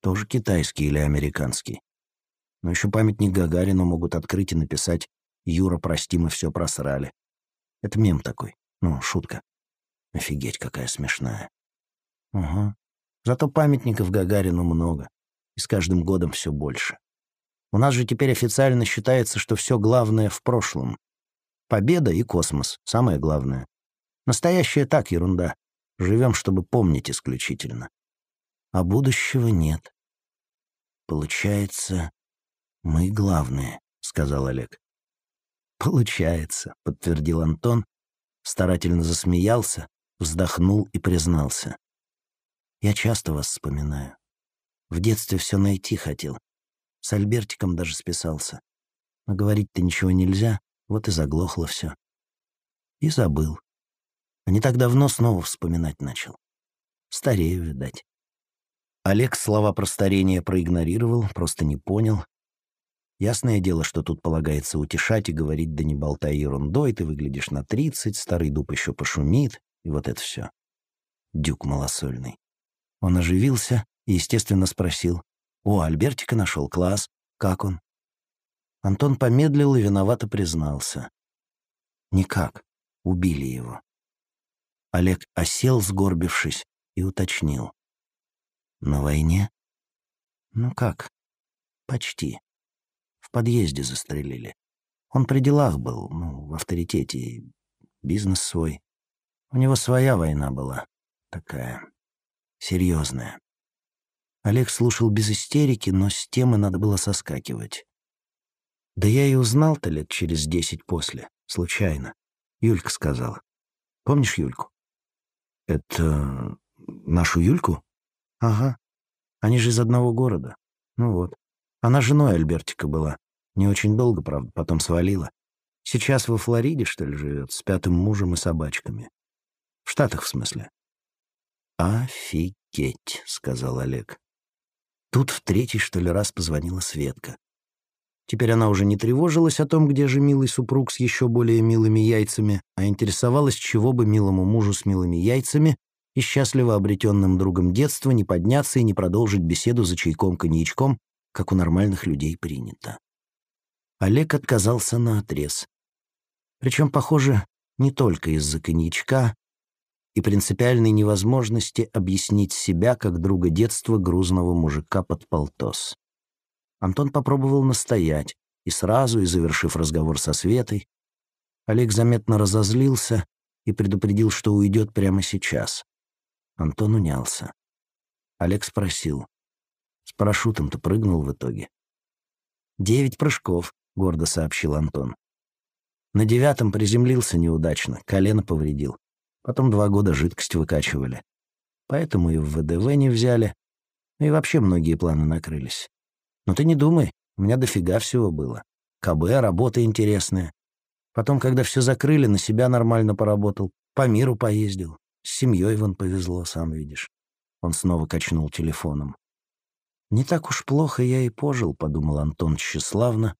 [SPEAKER 1] Тоже китайский или американский. Но еще памятник Гагарину могут открыть и написать «Юра, прости, мы все просрали». Это мем такой. Ну, шутка. Офигеть, какая смешная. Угу. Зато памятников Гагарину много. И с каждым годом все больше. У нас же теперь официально считается, что все главное в прошлом. Победа и космос — самое главное. Настоящее так, ерунда. Живем, чтобы помнить исключительно. А будущего нет. Получается, мы главные, — сказал Олег. Получается, — подтвердил Антон, старательно засмеялся, вздохнул и признался. Я часто вас вспоминаю. В детстве все найти хотел. С Альбертиком даже списался. Но говорить-то ничего нельзя, вот и заглохло все. И забыл. А не так давно снова вспоминать начал. Старею, видать. Олег слова про старение проигнорировал, просто не понял. Ясное дело, что тут полагается утешать и говорить, да не болтай ерундой, ты выглядишь на тридцать, старый дуб еще пошумит, и вот это все. Дюк малосольный. Он оживился и, естественно, спросил. «О, Альбертика нашел, класс. Как он?» Антон помедлил и виновато признался. «Никак. Убили его». Олег осел, сгорбившись, и уточнил. «На войне?» «Ну как? Почти. В подъезде застрелили. Он при делах был, ну, в авторитете, бизнес свой. У него своя война была, такая, серьезная. Олег слушал без истерики, но с темы надо было соскакивать. Да я и узнал-то лет через десять после, случайно. Юлька сказала. Помнишь Юльку? Это нашу Юльку? Ага. Они же из одного города. Ну вот. Она женой Альбертика была. Не очень долго, правда, потом свалила. Сейчас во Флориде, что ли, живет, с пятым мужем и собачками. В Штатах, в смысле. «Офигеть», — сказал Олег. Тут в третий, что ли, раз позвонила Светка. Теперь она уже не тревожилась о том, где же милый супруг с еще более милыми яйцами, а интересовалась, чего бы милому мужу с милыми яйцами и счастливо обретенным другом детства не подняться и не продолжить беседу за чайком-коньячком, как у нормальных людей принято. Олег отказался на отрез. Причем, похоже, не только из-за коньячка, и принципиальной невозможности объяснить себя как друга детства грузного мужика под полтос. Антон попробовал настоять, и сразу, и завершив разговор со Светой, Олег заметно разозлился и предупредил, что уйдет прямо сейчас. Антон унялся. Олег спросил. «С парашютом-то прыгнул в итоге?» «Девять прыжков», — гордо сообщил Антон. На девятом приземлился неудачно, колено повредил. Потом два года жидкость выкачивали. Поэтому и в ВДВ не взяли. Ну и вообще многие планы накрылись. Но ты не думай, у меня дофига всего было. КБ, работа интересная. Потом, когда все закрыли, на себя нормально поработал. По миру поездил. С семьей вон повезло, сам видишь. Он снова качнул телефоном. «Не так уж плохо я и пожил», — подумал Антон тщеславно,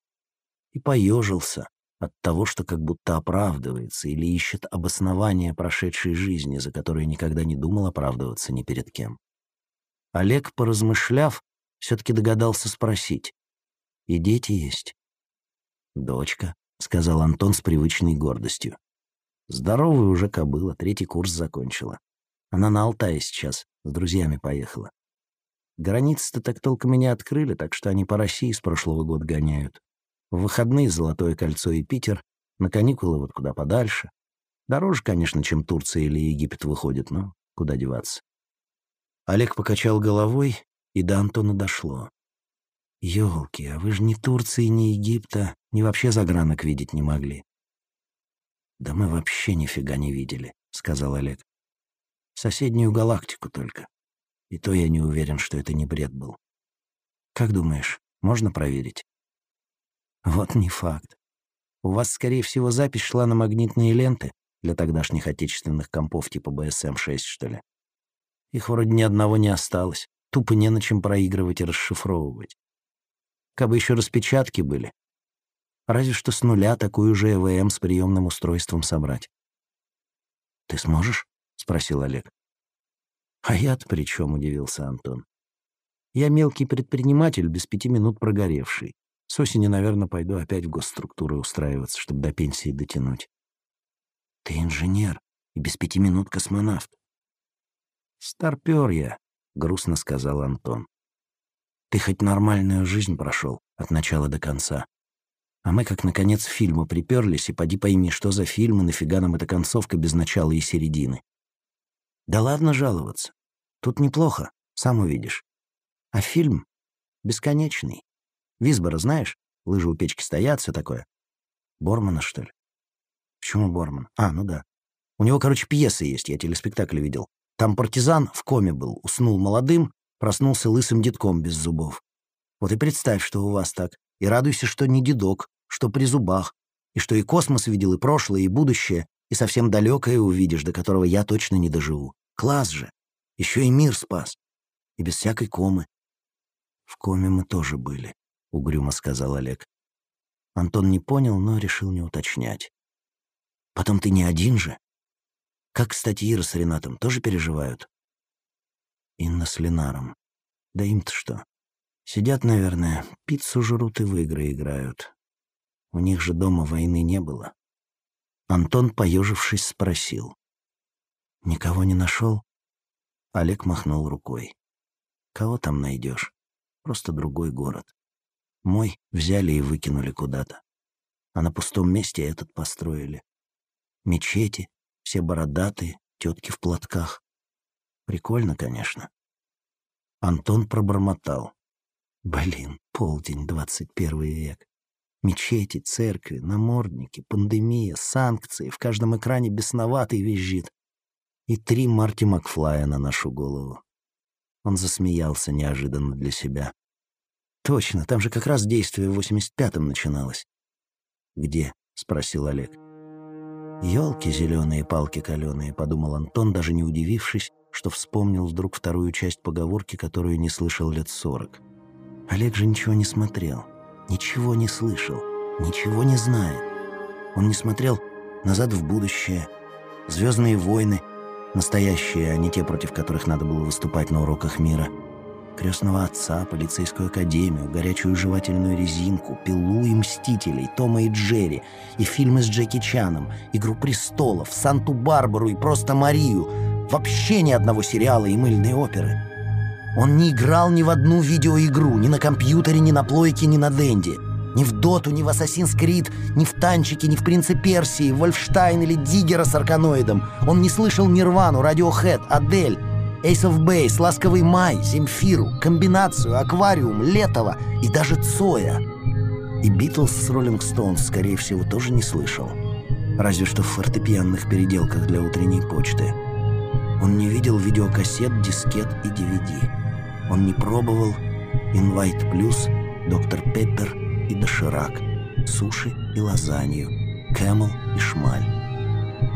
[SPEAKER 1] и поежился, от того, что как будто оправдывается или ищет обоснование прошедшей жизни, за которой никогда не думал оправдываться ни перед кем. Олег, поразмышляв, все-таки догадался спросить. «И дети есть?» «Дочка», — сказал Антон с привычной гордостью. «Здоровая уже кобыла, третий курс закончила. Она на Алтае сейчас, с друзьями поехала. Границы-то так толком не открыли, так что они по России с прошлого года гоняют. В выходные Золотое кольцо и Питер, на каникулы вот куда подальше. Дороже, конечно, чем Турция или Египет выходит, но куда деваться. Олег покачал головой, и до Антона дошло. «Елки, а вы же ни Турции, ни Египта, ни вообще загранок видеть не могли». «Да мы вообще нифига не видели», — сказал Олег. «Соседнюю галактику только. И то я не уверен, что это не бред был. Как думаешь, можно проверить?» Вот не факт. У вас, скорее всего, запись шла на магнитные ленты для тогдашних отечественных компов типа BSM-6, что ли. Их вроде ни одного не осталось. Тупо не на чем проигрывать и расшифровывать. Кабы еще распечатки были. Разве что с нуля такую же ЭВМ с приемным устройством собрать. «Ты сможешь?» — спросил Олег. «А я-то при чем?» — удивился Антон. «Я мелкий предприниматель, без пяти минут прогоревший. С осени, наверное, пойду опять в госструктуры устраиваться, чтобы до пенсии дотянуть. Ты инженер и без пяти минут космонавт. Старпер я, грустно сказал Антон. Ты хоть нормальную жизнь прошел от начала до конца. А мы как, наконец, в фильмы приперлись, и поди пойми, что за фильмы, нафига нам эта концовка без начала и середины. Да ладно жаловаться. Тут неплохо, сам увидишь. А фильм бесконечный. Висбора знаешь? Лыжи у печки стоят, все такое. Бормана, что ли? Почему Борман? А, ну да. У него, короче, пьеса есть, я телеспектакль видел. Там партизан в коме был, уснул молодым, проснулся лысым детком без зубов. Вот и представь, что у вас так. И радуйся, что не дедок, что при зубах, и что и космос видел, и прошлое, и будущее, и совсем далекое увидишь, до которого я точно не доживу. Класс же! Еще и мир спас. И без всякой комы. В коме мы тоже были, — угрюмо сказал Олег. Антон не понял, но решил не уточнять. Потом ты не один же. Как, кстати, Ира с Ренатом тоже переживают? Инна с Ленаром. Да им-то что? Сидят, наверное, пиццу жрут и в игры играют. У них же дома войны не было. Антон, поежившись, спросил. «Никого не нашел?» Олег махнул рукой. «Кого там найдешь? Просто другой город. Мой взяли и выкинули куда-то. А на пустом месте этот построили. Мечети, все бородатые, тетки в платках. Прикольно, конечно. Антон пробормотал. Блин, полдень, двадцать первый век. Мечети, церкви, намордники, пандемия, санкции. В каждом экране бесноватый визжит. И три Марти Макфлая на нашу голову. Он засмеялся неожиданно для себя. «Точно, там же как раз действие в 85-м начиналось». «Где?» — спросил Олег. «Елки зеленые, палки каленые», — подумал Антон, даже не удивившись, что вспомнил вдруг вторую часть поговорки, которую не слышал лет сорок. Олег же ничего не смотрел, ничего не слышал, ничего не знает. Он не смотрел «Назад в будущее», «Звездные войны», настоящие, а не те, против которых надо было выступать на уроках мира — крестного отца, полицейскую академию, горячую жевательную резинку, пилу и мстителей, Тома и Джерри, и фильмы с Джеки Чаном, Игру престолов, Санту-Барбару и просто Марию. Вообще ни одного сериала и мыльной оперы. Он не играл ни в одну видеоигру, ни на компьютере, ни на плойке, ни на Денде. Ни в Доту, ни в Assassin's Creed, ни в Танчике, ни в Принце Персии, Вольфштайн или Диггера с Арканоидом. Он не слышал Нирвану, Радиохэд, Адель, Ace of Base, Ласковый Май, Земфиру, Комбинацию, Аквариум, Летова и даже Цоя. И Битлз с Роллинг Стоунс, скорее всего, тоже не слышал. Разве что в фортепианных переделках для утренней почты. Он не видел видеокассет, дискет и DVD. Он не пробовал Invite Plus, Доктор Пеппер и Доширак, суши и лазанью, Кэмл и Шмаль.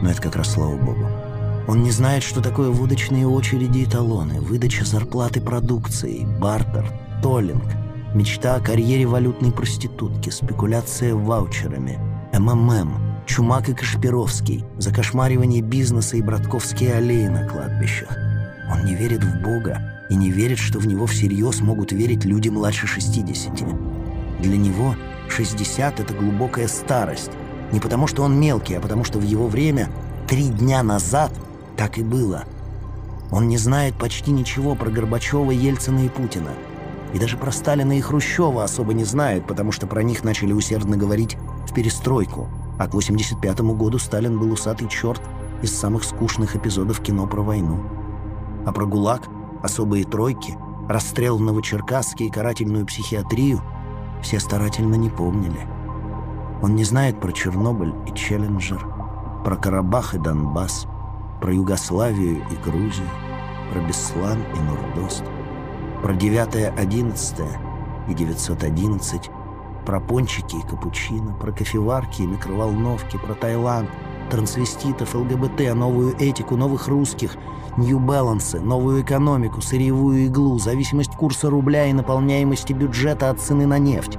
[SPEAKER 1] Но это как раз слава богу. Он не знает, что такое водочные очереди и талоны, выдача зарплаты продукции, бартер, толлинг, мечта о карьере валютной проститутки, спекуляция ваучерами, МММ, Чумак и Кашпировский, закошмаривание бизнеса и братковские аллеи на кладбищах. Он не верит в Бога и не верит, что в него всерьез могут верить люди младше 60. Для него 60 — это глубокая старость. Не потому, что он мелкий, а потому, что в его время, три дня назад — так и было. Он не знает почти ничего про Горбачева, Ельцина и Путина. И даже про Сталина и Хрущева особо не знает, потому что про них начали усердно говорить в перестройку. А к 85 году Сталин был усатый черт из самых скучных эпизодов кино про войну. А про ГУЛАГ, особые тройки, расстрел в Новочеркасске и карательную психиатрию все старательно не помнили. Он не знает про Чернобыль и Челленджер, про Карабах и Донбасс, про Югославию и Грузию, про Беслан и Нурдост, про 9-11 и 911, про пончики и капучино, про кофеварки и микроволновки, про Таиланд, трансвеститов, ЛГБТ, новую этику, новых русских, Нью-Балансы, новую экономику, сырьевую иглу, зависимость курса рубля и наполняемости бюджета от цены на нефть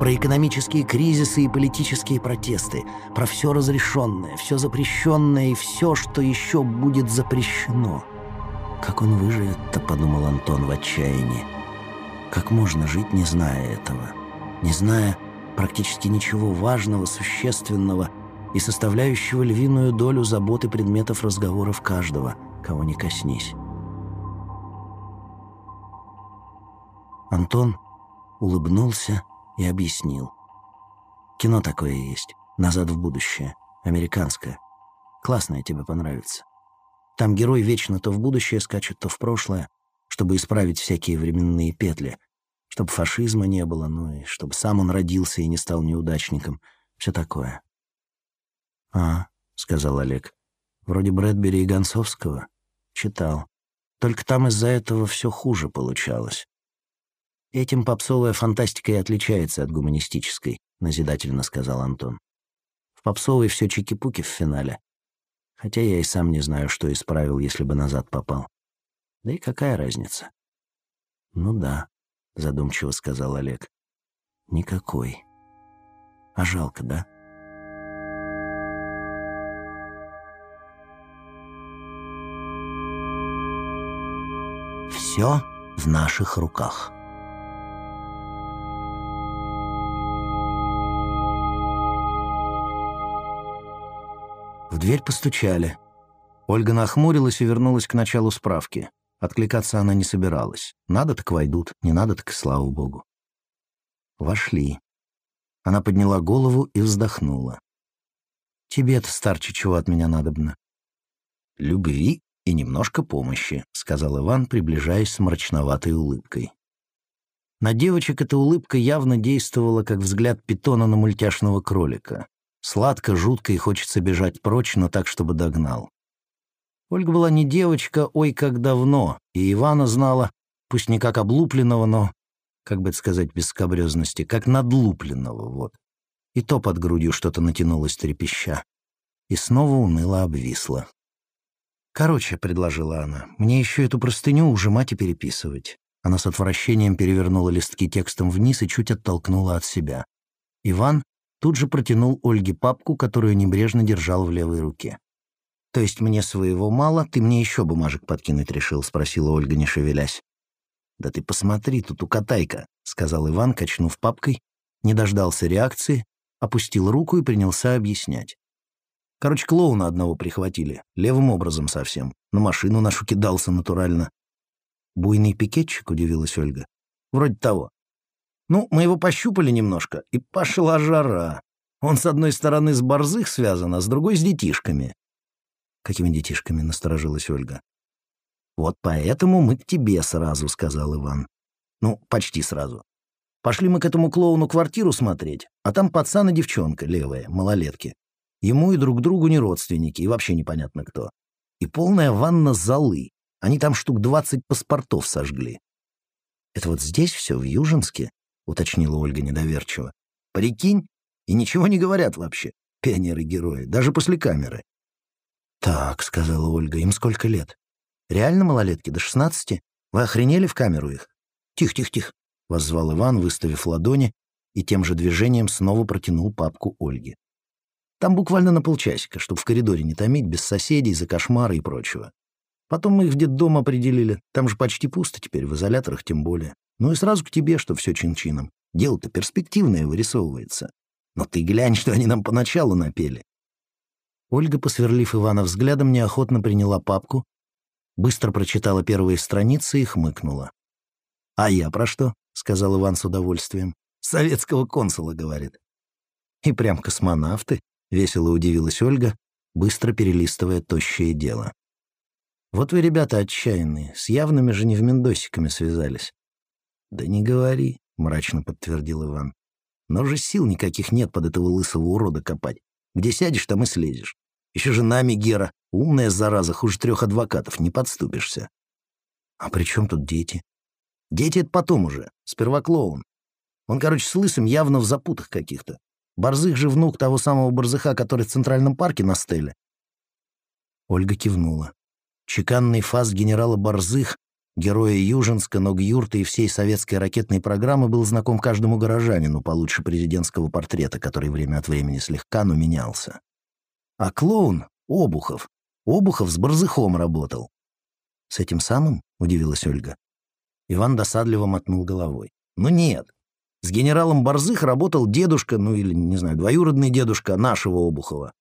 [SPEAKER 1] про экономические кризисы и политические протесты, про все разрешенное, все запрещенное и все, что еще будет запрещено. Как он выживет-то, подумал Антон в отчаянии. Как можно жить, не зная этого? Не зная практически ничего важного, существенного и составляющего львиную долю заботы предметов разговоров каждого, кого не коснись. Антон улыбнулся и объяснил. Кино такое есть. «Назад в будущее». Американское. Классное тебе понравится. Там герой вечно то в будущее скачет, то в прошлое, чтобы исправить всякие временные петли, чтобы фашизма не было, ну и чтобы сам он родился и не стал неудачником. Все такое. «А», — сказал Олег, — «вроде Брэдбери и Гонцовского. Читал. Только там из-за этого все хуже получалось. Этим попсовая фантастика и отличается от гуманистической», — назидательно сказал Антон. «В попсовой все чики-пуки в финале. Хотя я и сам не знаю, что исправил, если бы назад попал. Да и какая разница?» «Ну да», — задумчиво сказал Олег. «Никакой. А жалко, да?» Все в наших руках. Дверь постучали. Ольга нахмурилась и вернулась к началу справки. Откликаться она не собиралась. Надо так войдут, не надо так слава богу. Вошли. Она подняла голову и вздохнула. «Тебе-то, старче, чего от меня надобно?» «Любви и немножко помощи», — сказал Иван, приближаясь с мрачноватой улыбкой. На девочек эта улыбка явно действовала, как взгляд питона на мультяшного кролика. Сладко, жутко и хочется бежать прочь, но так, чтобы догнал. Ольга была не девочка, ой, как давно, и Ивана знала, пусть не как облупленного, но, как бы это сказать без скобрезности, как надлупленного, вот. И то под грудью что-то натянулось трепеща. И снова уныло обвисло. «Короче», — предложила она, — «мне еще эту простыню ужимать и переписывать». Она с отвращением перевернула листки текстом вниз и чуть оттолкнула от себя. Иван тут же протянул Ольге папку, которую небрежно держал в левой руке. «То есть мне своего мало, ты мне еще бумажек подкинуть решил?» — спросила Ольга, не шевелясь. «Да ты посмотри, тут укатайка», — сказал Иван, качнув папкой, не дождался реакции, опустил руку и принялся объяснять. Короче, клоуна одного прихватили, левым образом совсем. На машину нашу кидался натурально. «Буйный пикетчик?» — удивилась Ольга. «Вроде того. Ну, мы его пощупали немножко, и пошла жара. Он с одной стороны с борзых связан, а с другой с детишками». «Какими детишками?» — насторожилась Ольга. «Вот поэтому мы к тебе сразу», — сказал Иван. «Ну, почти сразу. Пошли мы к этому клоуну квартиру смотреть, а там пацан и девчонка левая, малолетки. Ему и друг другу не родственники, и вообще непонятно кто. И полная ванна золы. Они там штук двадцать паспортов сожгли. «Это вот здесь все, в Южинске?» — уточнила Ольга недоверчиво. «Прикинь, и ничего не говорят вообще, пионеры-герои, даже после камеры». «Так», — сказала Ольга, — «им сколько лет? Реально малолетки, до шестнадцати? Вы охренели в камеру их?» «Тихо, тихо, тихо», — воззвал Иван, выставив ладони, и тем же движением снова протянул папку Ольге. Там буквально на полчасика, чтобы в коридоре не томить, без соседей, за кошмары и прочего. Потом мы их в детдом определили. Там же почти пусто теперь, в изоляторах тем более. Ну и сразу к тебе, что все чин-чином. Дело-то перспективное вырисовывается. Но ты глянь, что они нам поначалу напели. Ольга, посверлив Ивана взглядом, неохотно приняла папку, быстро прочитала первые страницы и хмыкнула. «А я про что?» — сказал Иван с удовольствием. «Советского консула, — говорит». «И прям космонавты?» — весело удивилась Ольга, быстро перелистывая тощее дело. «Вот вы, ребята, отчаянные, с явными же невмендосиками связались». «Да не говори», — мрачно подтвердил Иван. «Но же сил никаких нет под этого лысого урода копать. Где сядешь, там и слезешь. Еще же нами, Гера, умная зараза, хуже трех адвокатов, не подступишься». «А при чем тут дети?» «Дети — это потом уже, сперва клоун. Он, короче, с лысым явно в запутах каких-то. Борзых же внук того самого Борзыха, который в Центральном парке на стеле. Ольга кивнула. Чеканный фас генерала Борзых, героя Южинска, Ногюрта и всей советской ракетной программы был знаком каждому горожанину получше президентского портрета, который время от времени слегка, но менялся. А клоун — Обухов. Обухов с Борзыхом работал. «С этим самым?» — удивилась Ольга. Иван досадливо мотнул головой. «Ну нет, с генералом Борзых работал дедушка, ну или, не знаю, двоюродный дедушка нашего Обухова.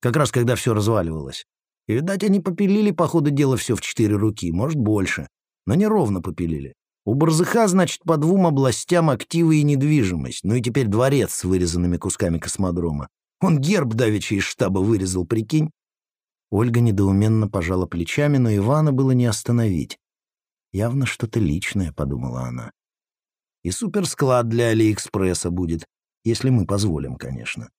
[SPEAKER 1] Как раз когда все разваливалось. И, видать, они попилили по ходу дела все в четыре руки, может, больше. Но неровно попилили. У Барзыха, значит, по двум областям активы и недвижимость, ну и теперь дворец с вырезанными кусками космодрома. Он герб давеча из штаба вырезал, прикинь. Ольга недоуменно пожала плечами, но Ивана было не остановить. Явно что-то личное, подумала она. И суперсклад для Алиэкспресса будет, если мы позволим, конечно.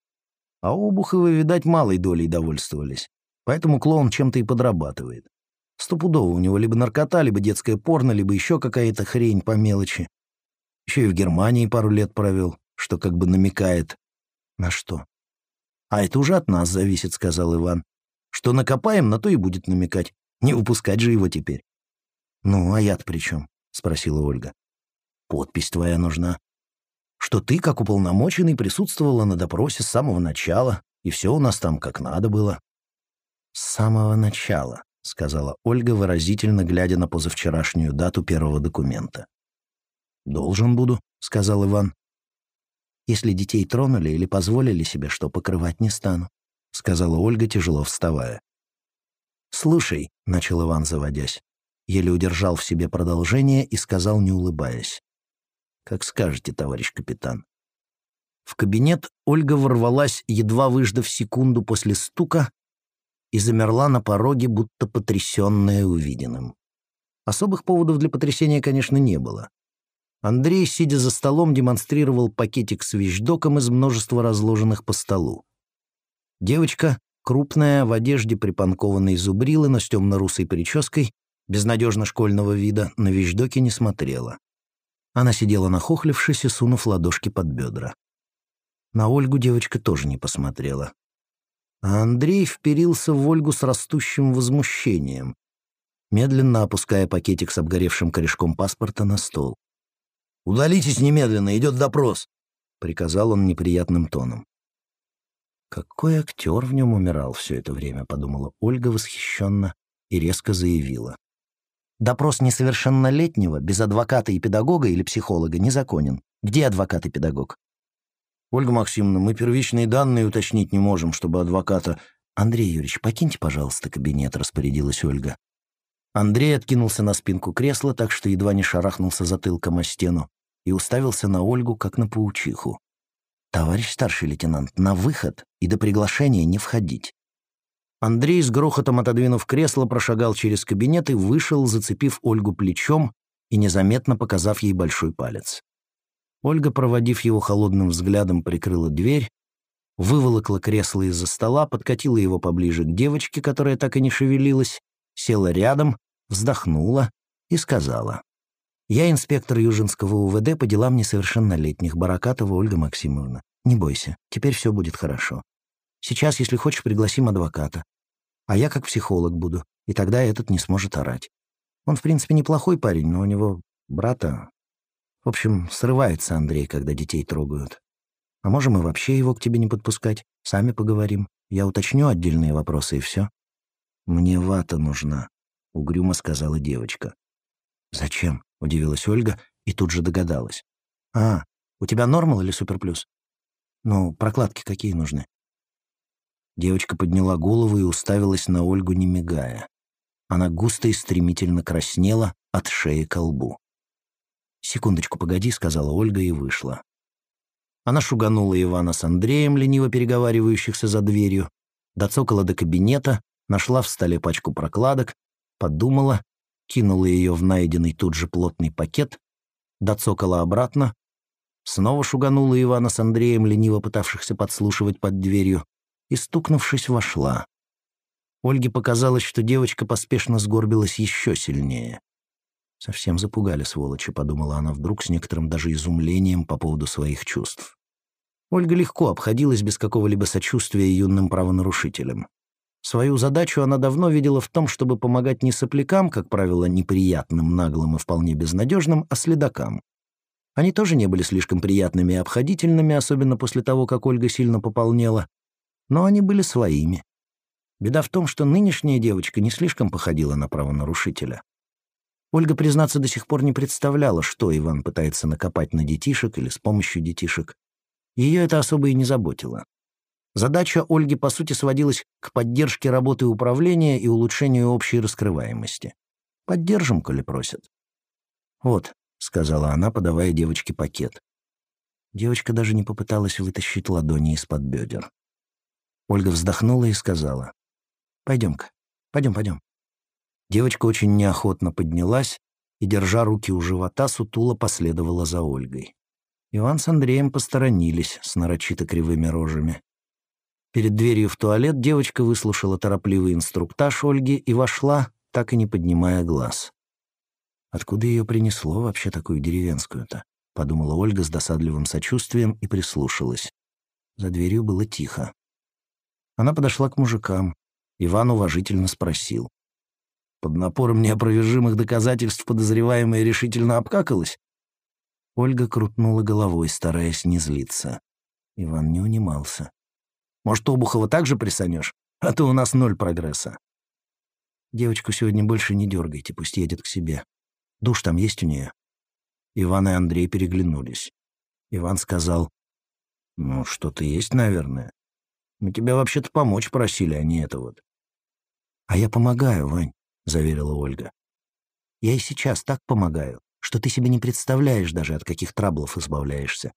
[SPEAKER 1] А Обуховы, видать, малой долей довольствовались. Поэтому клоун чем-то и подрабатывает. Стопудово у него либо наркота, либо детское порно, либо еще какая-то хрень по мелочи. Еще и в Германии пару лет провел, что как бы намекает. На что? «А это уже от нас зависит», — сказал Иван. «Что накопаем, на то и будет намекать. Не выпускать же его теперь». «Ну, а я-то при чем?» — спросила Ольга. «Подпись твоя нужна. Что ты, как уполномоченный, присутствовала на допросе с самого начала, и все у нас там как надо было». «С самого начала», — сказала Ольга, выразительно глядя на позавчерашнюю дату первого документа. «Должен буду», — сказал Иван. Если детей тронули или позволили себе что, покрывать не стану», — сказала Ольга, тяжело вставая. «Слушай», — начал Иван, заводясь, еле удержал в себе продолжение и сказал, не улыбаясь. «Как скажете, товарищ капитан». В кабинет Ольга ворвалась, едва выждав секунду после стука, и замерла на пороге, будто потрясенная увиденным. Особых поводов для потрясения, конечно, не было. Андрей, сидя за столом, демонстрировал пакетик с вещдоком из множества разложенных по столу. Девочка, крупная, в одежде припанкованной зубрилы, но с темно-русой прической, безнадежно школьного вида, на вещдоке не смотрела. Она сидела нахохлившись и сунув ладошки под бедра. На Ольгу девочка тоже не посмотрела. А Андрей вперился в Ольгу с растущим возмущением, медленно опуская пакетик с обгоревшим корешком паспорта на стол. «Удалитесь немедленно, идет допрос», — приказал он неприятным тоном. «Какой актер в нем умирал все это время», — подумала Ольга восхищенно и резко заявила. «Допрос несовершеннолетнего, без адвоката и педагога или психолога, незаконен. Где адвокат и педагог?» «Ольга Максимовна, мы первичные данные уточнить не можем, чтобы адвоката...» «Андрей Юрьевич, покиньте, пожалуйста, кабинет», — распорядилась Ольга. Андрей откинулся на спинку кресла, так что едва не шарахнулся затылком о стену и уставился на Ольгу, как на паучиху. «Товарищ старший лейтенант, на выход и до приглашения не входить». Андрей с грохотом отодвинув кресло, прошагал через кабинет и вышел, зацепив Ольгу плечом и незаметно показав ей большой палец. Ольга, проводив его холодным взглядом, прикрыла дверь, выволокла кресло из-за стола, подкатила его поближе к девочке, которая так и не шевелилась, села рядом, вздохнула и сказала. Я инспектор Южинского УВД по делам несовершеннолетних, Баракатова Ольга Максимовна. Не бойся, теперь все будет хорошо. Сейчас, если хочешь, пригласим адвоката. А я как психолог буду, и тогда этот не сможет орать. Он, в принципе, неплохой парень, но у него брата... В общем, срывается Андрей, когда детей трогают. А можем и вообще его к тебе не подпускать. Сами поговорим. Я уточню отдельные вопросы, и все. «Мне вата нужна», — угрюмо сказала девочка. «Зачем?» — удивилась Ольга и тут же догадалась. «А, у тебя нормал или суперплюс? Ну, прокладки какие нужны?» Девочка подняла голову и уставилась на Ольгу, не мигая. Она густо и стремительно краснела от шеи к лбу. «Секундочку, погоди», — сказала Ольга и вышла. Она шуганула Ивана с Андреем, лениво переговаривающихся за дверью, доцокала до кабинета, нашла в столе пачку прокладок, подумала кинула ее в найденный тут же плотный пакет, доцокала обратно, снова шуганула Ивана с Андреем, лениво пытавшихся подслушивать под дверью, и, стукнувшись, вошла. Ольге показалось, что девочка поспешно сгорбилась еще сильнее. «Совсем запугали, сволочи», — подумала она вдруг с некоторым даже изумлением по поводу своих чувств. Ольга легко обходилась без какого-либо сочувствия юным правонарушителям. Свою задачу она давно видела в том, чтобы помогать не соплякам, как правило, неприятным, наглым и вполне безнадежным, а следакам. Они тоже не были слишком приятными и обходительными, особенно после того, как Ольга сильно пополнела, но они были своими. Беда в том, что нынешняя девочка не слишком походила на правонарушителя. Ольга, признаться, до сих пор не представляла, что Иван пытается накопать на детишек или с помощью детишек. Ее это особо и не заботило. Задача Ольги, по сути, сводилась к поддержке работы управления и улучшению общей раскрываемости. Поддержим, коли просят. Вот, — сказала она, подавая девочке пакет. Девочка даже не попыталась вытащить ладони из-под бедер. Ольга вздохнула и сказала, «Пойдем-ка, пойдем, пойдем». Девочка очень неохотно поднялась и, держа руки у живота, сутула последовала за Ольгой. Иван с Андреем посторонились с нарочито кривыми рожами. Перед дверью в туалет девочка выслушала торопливый инструктаж Ольги и вошла, так и не поднимая глаз. «Откуда ее принесло вообще такую деревенскую-то?» — подумала Ольга с досадливым сочувствием и прислушалась. За дверью было тихо. Она подошла к мужикам. Иван уважительно спросил. Под напором неопровержимых доказательств подозреваемая решительно обкакалась? Ольга крутнула головой, стараясь не злиться. Иван не унимался. «Может, Обухова также присанешь? А то у нас ноль прогресса». «Девочку сегодня больше не дергайте, пусть едет к себе. Душ там есть у нее?» Иван и Андрей переглянулись. Иван сказал, «Ну, что-то есть, наверное. Мы тебя вообще-то помочь просили, а не это вот. А я помогаю, Вань, заверила Ольга. Я и сейчас так помогаю, что ты себе не представляешь даже, от каких траблов избавляешься.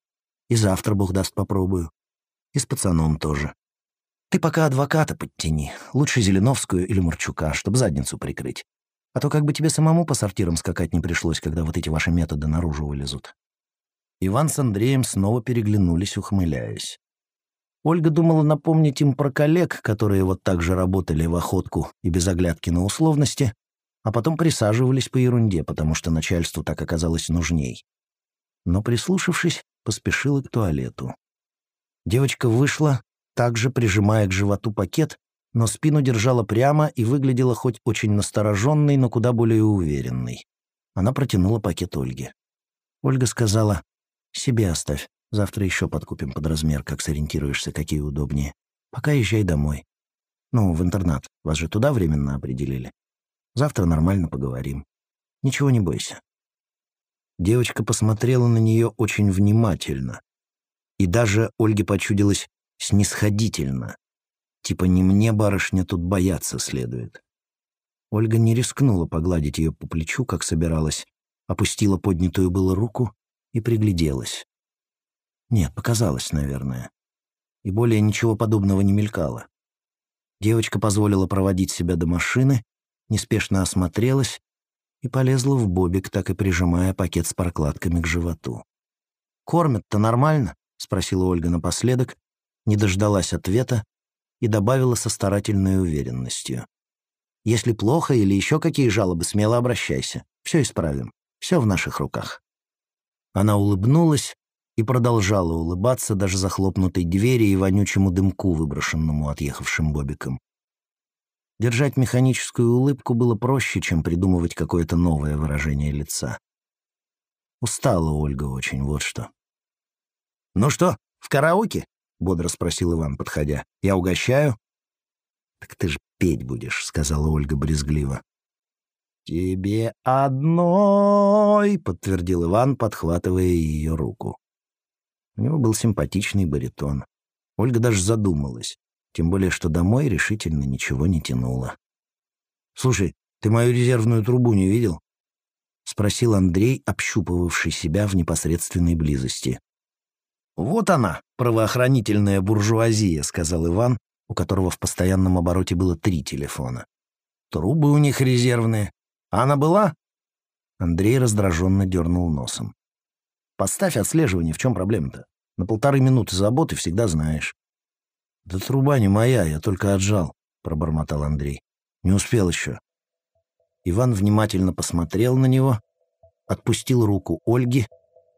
[SPEAKER 1] И завтра, Бог даст, попробую. И с пацаном тоже. Ты пока адвоката подтяни, лучше Зеленовскую или Мурчука, чтобы задницу прикрыть. А то как бы тебе самому по сортирам скакать не пришлось, когда вот эти ваши методы наружу вылезут. Иван с Андреем снова переглянулись, ухмыляясь. Ольга думала напомнить им про коллег, которые вот так же работали в охотку и без оглядки на условности, а потом присаживались по ерунде, потому что начальству так оказалось нужней. Но, прислушавшись, поспешила к туалету. Девочка вышла, также прижимая к животу пакет, но спину держала прямо и выглядела хоть очень настороженной, но куда более уверенной. Она протянула пакет Ольге. Ольга сказала, «Себе оставь, Завтра еще подкупим под размер, как сориентируешься, какие удобнее. Пока езжай домой. Ну, в интернат. Вас же туда временно определили. Завтра нормально поговорим. Ничего не бойся». Девочка посмотрела на нее очень внимательно. И даже Ольге почудилось снисходительно. Типа не мне, барышня, тут бояться следует. Ольга не рискнула погладить ее по плечу, как собиралась, опустила поднятую было руку и пригляделась. Нет, показалось, наверное. И более ничего подобного не мелькало. Девочка позволила проводить себя до машины, неспешно осмотрелась и полезла в бобик, так и прижимая пакет с прокладками к животу. «Кормят-то нормально?» — спросила Ольга напоследок, не дождалась ответа и добавила со старательной уверенностью. «Если плохо или еще какие жалобы, смело обращайся. Все исправим. Все в наших руках». Она улыбнулась, и продолжала улыбаться даже захлопнутой двери и вонючему дымку, выброшенному отъехавшим бобиком. Держать механическую улыбку было проще, чем придумывать какое-то новое выражение лица. Устала Ольга очень, вот что. «Ну что, в караоке?» — бодро спросил Иван, подходя. «Я угощаю?» «Так ты же петь будешь», — сказала Ольга брезгливо. «Тебе одной», — подтвердил Иван, подхватывая ее руку. У него был симпатичный баритон. Ольга даже задумалась, тем более, что домой решительно ничего не тянуло. «Слушай, ты мою резервную трубу не видел?» — спросил Андрей, общупывавший себя в непосредственной близости. «Вот она, правоохранительная буржуазия», — сказал Иван, у которого в постоянном обороте было три телефона. «Трубы у них резервные. А она была?» Андрей раздраженно дернул носом. Поставь отслеживание, в чем проблема-то? На полторы минуты заботы всегда знаешь. Да труба не моя, я только отжал, пробормотал Андрей. Не успел еще. Иван внимательно посмотрел на него, отпустил руку Ольги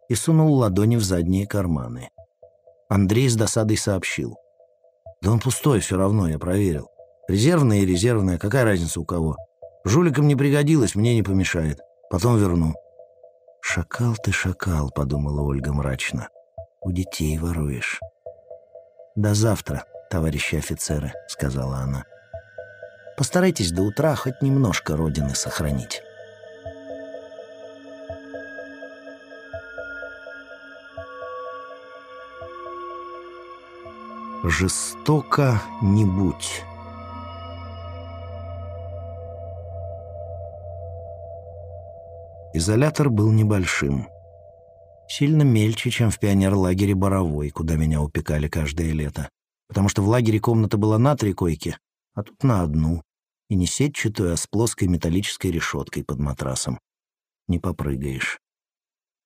[SPEAKER 1] и сунул ладони в задние карманы. Андрей с досадой сообщил. «Да он пустой все равно, я проверил. Резервная и резервная, какая разница у кого? Жуликам не пригодилось, мне не помешает. Потом верну». «Шакал ты, шакал», — подумала Ольга мрачно. «У детей воруешь». «До завтра, товарищи офицеры», — сказала она. «Постарайтесь до утра хоть немножко Родины сохранить». Жестоко не будь. Изолятор был небольшим. Сильно мельче, чем в пионерлагере «Боровой», куда меня упекали каждое лето. Потому что в лагере комната была на три койки, а тут на одну. И не сетчатую, а с плоской металлической решеткой под матрасом. Не попрыгаешь.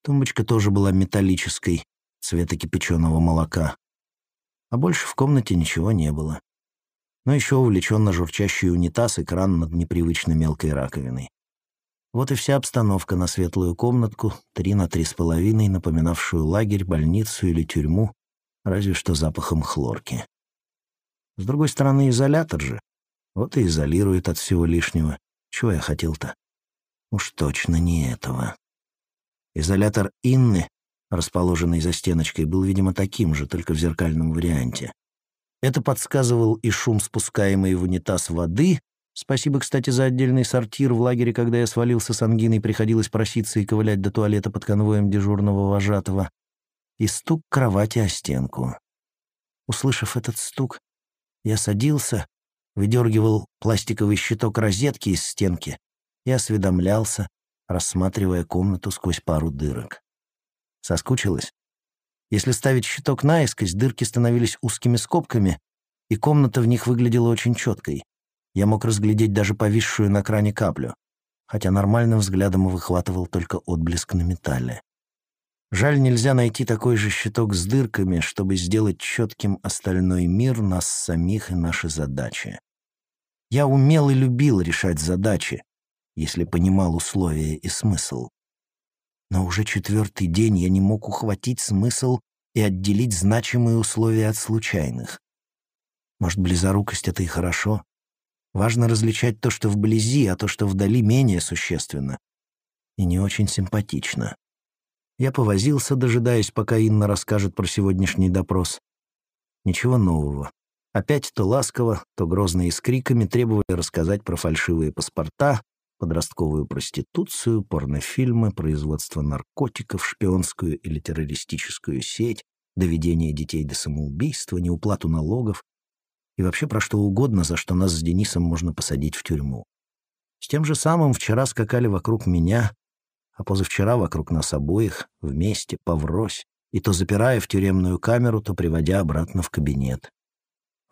[SPEAKER 1] Тумбочка тоже была металлической, цвета кипяченого молока. А больше в комнате ничего не было. Но еще увлеченно журчащий унитаз и кран над непривычно мелкой раковиной. Вот и вся обстановка на светлую комнатку, три на три с половиной, напоминавшую лагерь, больницу или тюрьму, разве что запахом хлорки. С другой стороны, изолятор же. Вот и изолирует от всего лишнего. Чего я хотел-то? Уж точно не этого. Изолятор Инны, расположенный за стеночкой, был, видимо, таким же, только в зеркальном варианте. Это подсказывал и шум спускаемой в унитаз воды. Спасибо, кстати, за отдельный сортир. В лагере, когда я свалился с ангиной, приходилось проситься и ковылять до туалета под конвоем дежурного вожатого. И стук кровати о стенку. Услышав этот стук, я садился, выдергивал пластиковый щиток розетки из стенки и осведомлялся, рассматривая комнату сквозь пару дырок. Соскучилась? Если ставить щиток наискось, дырки становились узкими скобками, и комната в них выглядела очень четкой. Я мог разглядеть даже повисшую на кране каплю, хотя нормальным взглядом выхватывал только отблеск на металле. Жаль, нельзя найти такой же щиток с дырками, чтобы сделать четким остальной мир, нас самих и наши задачи. Я умел и любил решать задачи, если понимал условия и смысл. Но уже четвертый день я не мог ухватить смысл и отделить значимые условия от случайных. Может, близорукость — это и хорошо? Важно различать то, что вблизи, а то, что вдали, менее существенно. И не очень симпатично. Я повозился, дожидаясь, пока Инна расскажет про сегодняшний допрос. Ничего нового. Опять то ласково, то грозно и с криками требовали рассказать про фальшивые паспорта, подростковую проституцию, порнофильмы, производство наркотиков, шпионскую или террористическую сеть, доведение детей до самоубийства, неуплату налогов и вообще про что угодно, за что нас с Денисом можно посадить в тюрьму. С тем же самым вчера скакали вокруг меня, а позавчера вокруг нас обоих, вместе, поврось, и то запирая в тюремную камеру, то приводя обратно в кабинет.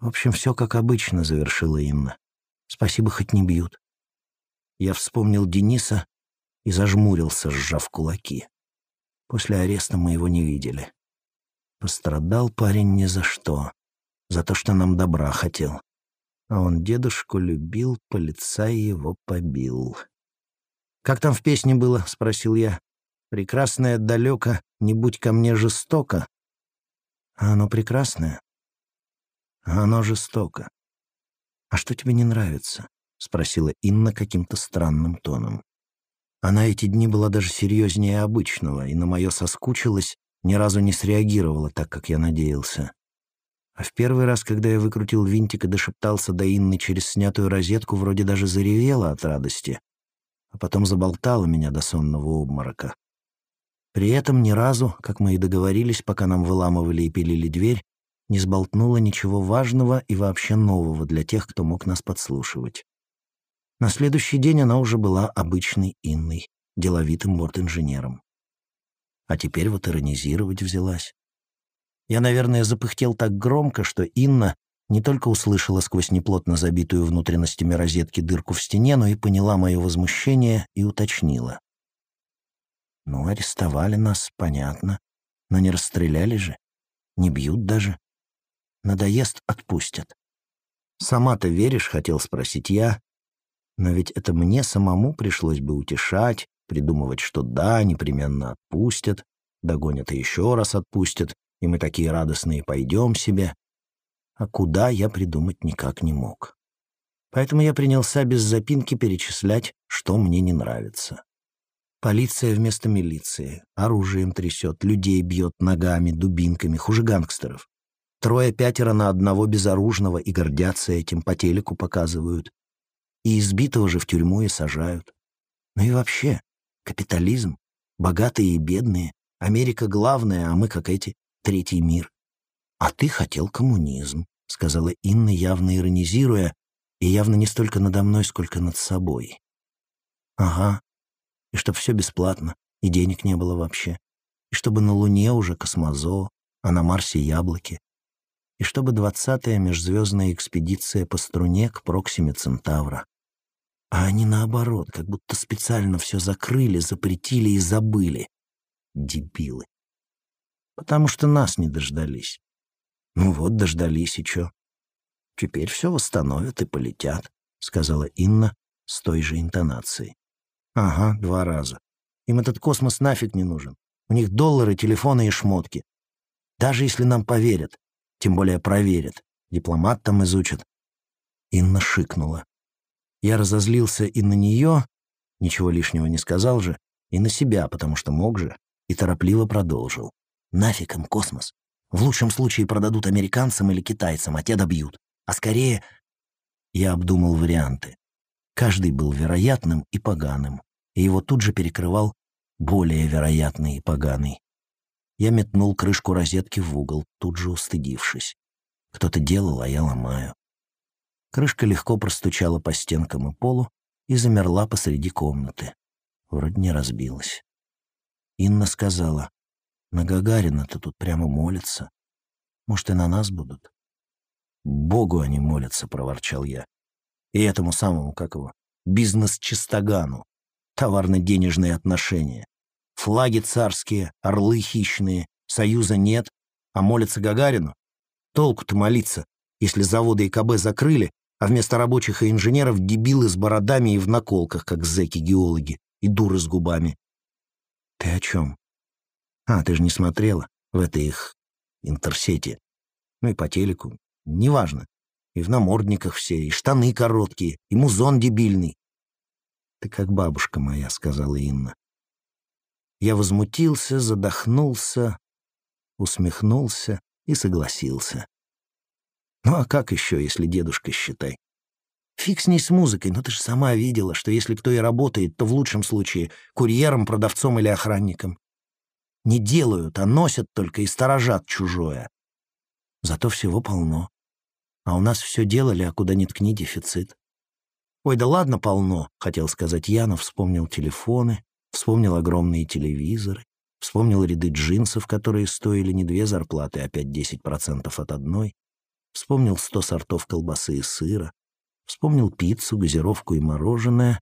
[SPEAKER 1] В общем, все как обычно, завершила Инна. Спасибо, хоть не бьют. Я вспомнил Дениса и зажмурился, сжав кулаки. После ареста мы его не видели. Пострадал парень ни за что. За то, что нам добра хотел. А он дедушку любил, полицай его побил. «Как там в песне было?» — спросил я. «Прекрасное далеко, не будь ко мне жестоко». «А оно прекрасное?» «А оно жестоко. А что тебе не нравится?» — спросила Инна каким-то странным тоном. Она эти дни была даже серьезнее обычного, и на мое соскучилась, ни разу не среагировала так, как я надеялся. А в первый раз, когда я выкрутил винтик и дошептался до Инны через снятую розетку, вроде даже заревела от радости, а потом заболтала меня до сонного обморока. При этом ни разу, как мы и договорились, пока нам выламывали и пилили дверь, не сболтнула ничего важного и вообще нового для тех, кто мог нас подслушивать. На следующий день она уже была обычной Инной, деловитым бортинженером. А теперь вот иронизировать взялась. Я, наверное, запыхтел так громко, что Инна не только услышала сквозь неплотно забитую внутренностями розетки дырку в стене, но и поняла мое возмущение и уточнила. «Ну, арестовали нас, понятно. Но не расстреляли же. Не бьют даже. Надоест — отпустят». «Сама-то веришь?» — хотел спросить я, но ведь это мне самому пришлось бы утешать, придумывать, что да, непременно отпустят, догонят и еще раз отпустят, и мы такие радостные пойдем себе. А куда я придумать никак не мог. Поэтому я принялся без запинки перечислять, что мне не нравится. Полиция вместо милиции, оружием трясет, людей бьет ногами, дубинками, хуже гангстеров. Трое-пятеро на одного безоружного и гордятся этим, по телеку показывают. И избитого же в тюрьму и сажают. Ну и вообще, капитализм, богатые и бедные, Америка главная, а мы, как эти, третий мир. А ты хотел коммунизм, сказала Инна, явно иронизируя, и явно не столько надо мной, сколько над собой. Ага. И чтоб все бесплатно, и денег не было вообще. И чтобы на Луне уже космозоо, а на Марсе яблоки. И чтобы двадцатая межзвездная экспедиция по струне к Проксиме Центавра. А они наоборот, как будто специально все закрыли, запретили и забыли. Дебилы. Потому что нас не дождались. Ну вот, дождались и чё? Теперь все восстановят и полетят, сказала Инна с той же интонацией. Ага, два раза. Им этот космос нафиг не нужен. У них доллары, телефоны и шмотки. Даже если нам поверят, тем более проверят, дипломат там изучат. Инна шикнула. Я разозлился и на нее, ничего лишнего не сказал же, и на себя, потому что мог же, и торопливо продолжил. Нафиг им космос. В лучшем случае продадут американцам или китайцам, а те добьют. А скорее... Я обдумал варианты. Каждый был вероятным и поганым, и его тут же перекрывал более вероятный и поганый. Я метнул крышку розетки в угол, тут же устыдившись. Кто-то делал, а я ломаю. Крышка легко простучала по стенкам и полу и замерла посреди комнаты. Вроде не разбилась. Инна сказала, «На Гагарина-то тут прямо молятся. Может, и на нас будут?» «Богу они молятся», — проворчал я. «И этому самому, как его, бизнес-чистогану, товарно-денежные отношения. Флаги царские, орлы хищные, союза нет, а молятся Гагарину? Толку-то молиться, если заводы и КБ закрыли, а вместо рабочих и инженеров дебилы с бородами и в наколках, как зэки-геологи, и дуры с губами. Ты о чем? А, ты же не смотрела в этой их интерсете. Ну и по телеку. Неважно. И в намордниках все, и штаны короткие, и музон дебильный. Ты как бабушка моя, сказала Инна. Я возмутился, задохнулся, усмехнулся и согласился. Ну а как еще, если дедушка считай? Фиг с ней с музыкой, но ты же сама видела, что если кто и работает, то в лучшем случае курьером, продавцом или охранником. Не делают, а носят только и сторожат чужое. Зато всего полно. А у нас все делали, а куда ни ткни дефицит. Ой, да ладно, полно, хотел сказать я, вспомнил телефоны, вспомнил огромные телевизоры, вспомнил ряды джинсов, которые стоили не две зарплаты, а пять десять процентов от одной, Вспомнил сто сортов колбасы и сыра. Вспомнил пиццу, газировку и мороженое.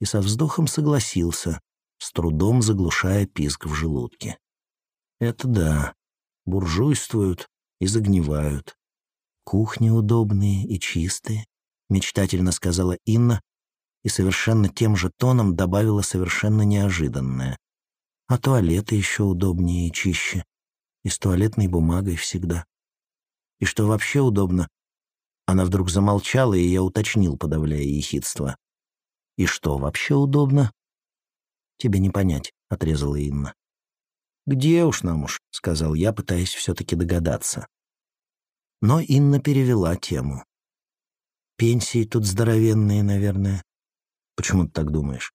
[SPEAKER 1] И со вздохом согласился, с трудом заглушая писк в желудке. Это да, буржуйствуют и загнивают. Кухни удобные и чистые, мечтательно сказала Инна и совершенно тем же тоном добавила совершенно неожиданное. А туалеты еще удобнее и чище. И с туалетной бумагой всегда. И что вообще удобно? Она вдруг замолчала, и я уточнил, подавляя ехидство. И что вообще удобно? Тебе не понять, отрезала Инна. «Где уж нам уж», — сказал я, пытаясь все-таки догадаться. Но Инна перевела тему. «Пенсии тут здоровенные, наверное». «Почему ты так думаешь?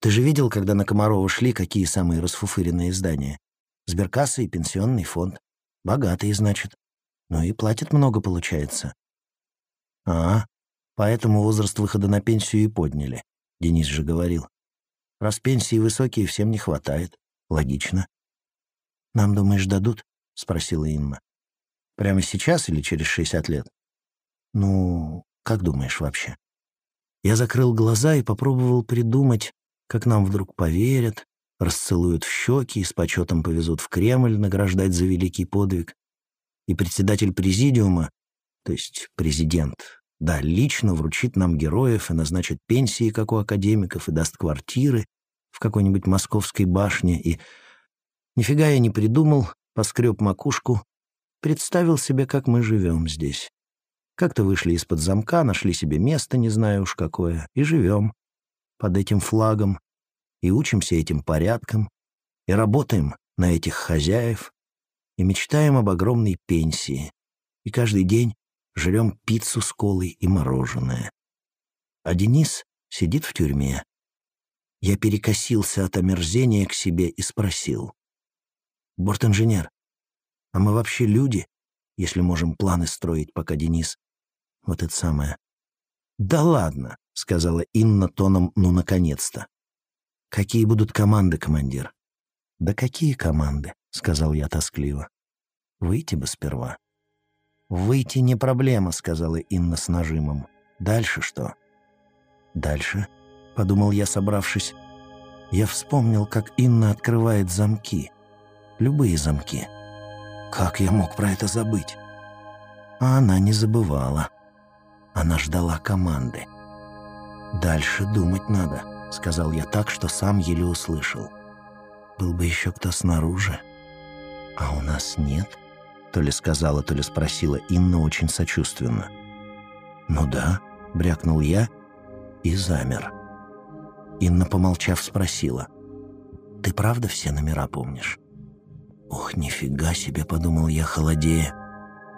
[SPEAKER 1] Ты же видел, когда на Комарова шли, какие самые расфуфыренные здания? Сберкасса и пенсионный фонд. Богатые, значит. Ну и платят много, получается. А, поэтому возраст выхода на пенсию и подняли. Денис же говорил. Раз пенсии высокие, всем не хватает. Логично. «Нам, думаешь, дадут?» — спросила Инна. «Прямо сейчас или через шестьдесят лет?» «Ну, как думаешь вообще?» Я закрыл глаза и попробовал придумать, как нам вдруг поверят, расцелуют в щеки и с почетом повезут в Кремль награждать за великий подвиг, и председатель президиума, то есть президент, да, лично вручит нам героев и назначит пенсии, как у академиков, и даст квартиры в какой-нибудь московской башне, и... Нифига я не придумал, поскреб макушку, представил себе, как мы живем здесь. Как-то вышли из-под замка, нашли себе место, не знаю уж какое, и живем под этим флагом, и учимся этим порядкам, и работаем на этих хозяев, и мечтаем об огромной пенсии, и каждый день жрем пиццу с колой и мороженое. А Денис сидит в тюрьме. Я перекосился от омерзения к себе и спросил. «Борт-инженер, а мы вообще люди, если можем планы строить, пока Денис...» Вот это самое. «Да ладно», — сказала Инна тоном «ну, наконец-то». «Какие будут команды, командир?» «Да какие команды?» — сказал я тоскливо. «Выйти бы сперва». «Выйти не проблема», — сказала Инна с нажимом. «Дальше что?» «Дальше?» — подумал я, собравшись. Я вспомнил, как Инна открывает замки. Любые замки. Как я мог про это забыть? А она не забывала. Она ждала команды. «Дальше думать надо», — сказал я так, что сам еле услышал. «Был бы еще кто снаружи. А у нас нет?» То ли сказала, то ли спросила Инна очень сочувственно. «Ну да», — брякнул я и замер. Инна, помолчав, спросила. «Ты правда все номера помнишь?» «Ох, нифига себе», — подумал я, холодея.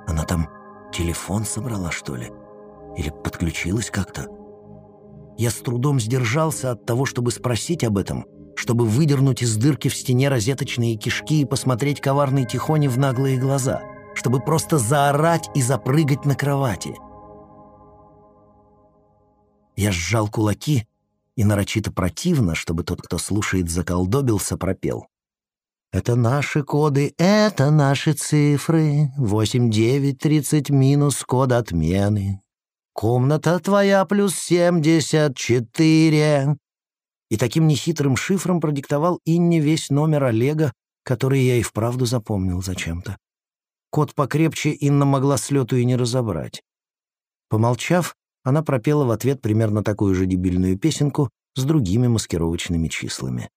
[SPEAKER 1] «Она там телефон собрала, что ли? Или подключилась как-то?» Я с трудом сдержался от того, чтобы спросить об этом, чтобы выдернуть из дырки в стене розеточные кишки и посмотреть коварной тихоне в наглые глаза, чтобы просто заорать и запрыгать на кровати. Я сжал кулаки и нарочито противно, чтобы тот, кто слушает, заколдобился, пропел. «Это наши коды, это наши цифры, восемь, девять, тридцать минус код отмены. Комната твоя плюс семьдесят четыре». И таким нехитрым шифром продиктовал Инне весь номер Олега, который я и вправду запомнил зачем-то. Код покрепче Инна могла с лету и не разобрать. Помолчав, она пропела в ответ примерно такую же дебильную песенку с другими маскировочными числами.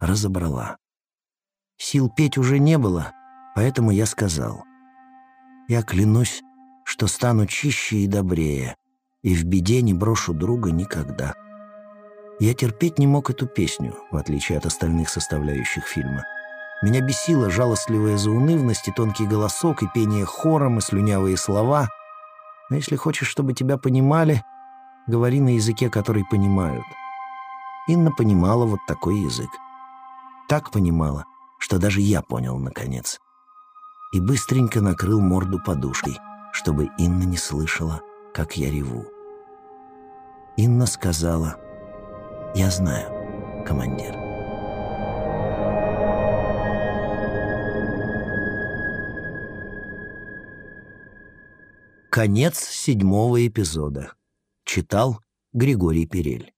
[SPEAKER 1] Разобрала. Сил петь уже не было, поэтому я сказал. Я клянусь, что стану чище и добрее, и в беде не брошу друга никогда. Я терпеть не мог эту песню, в отличие от остальных составляющих фильма. Меня бесила жалостливая заунывность и тонкий голосок, и пение хором, и слюнявые слова — но если хочешь, чтобы тебя понимали, говори на языке, который понимают. Инна понимала вот такой язык. Так понимала, что даже я понял наконец. И быстренько накрыл морду подушкой, чтобы Инна не слышала, как я реву. Инна сказала, «Я знаю, командир». Конец седьмого эпизода. Читал Григорий Перель.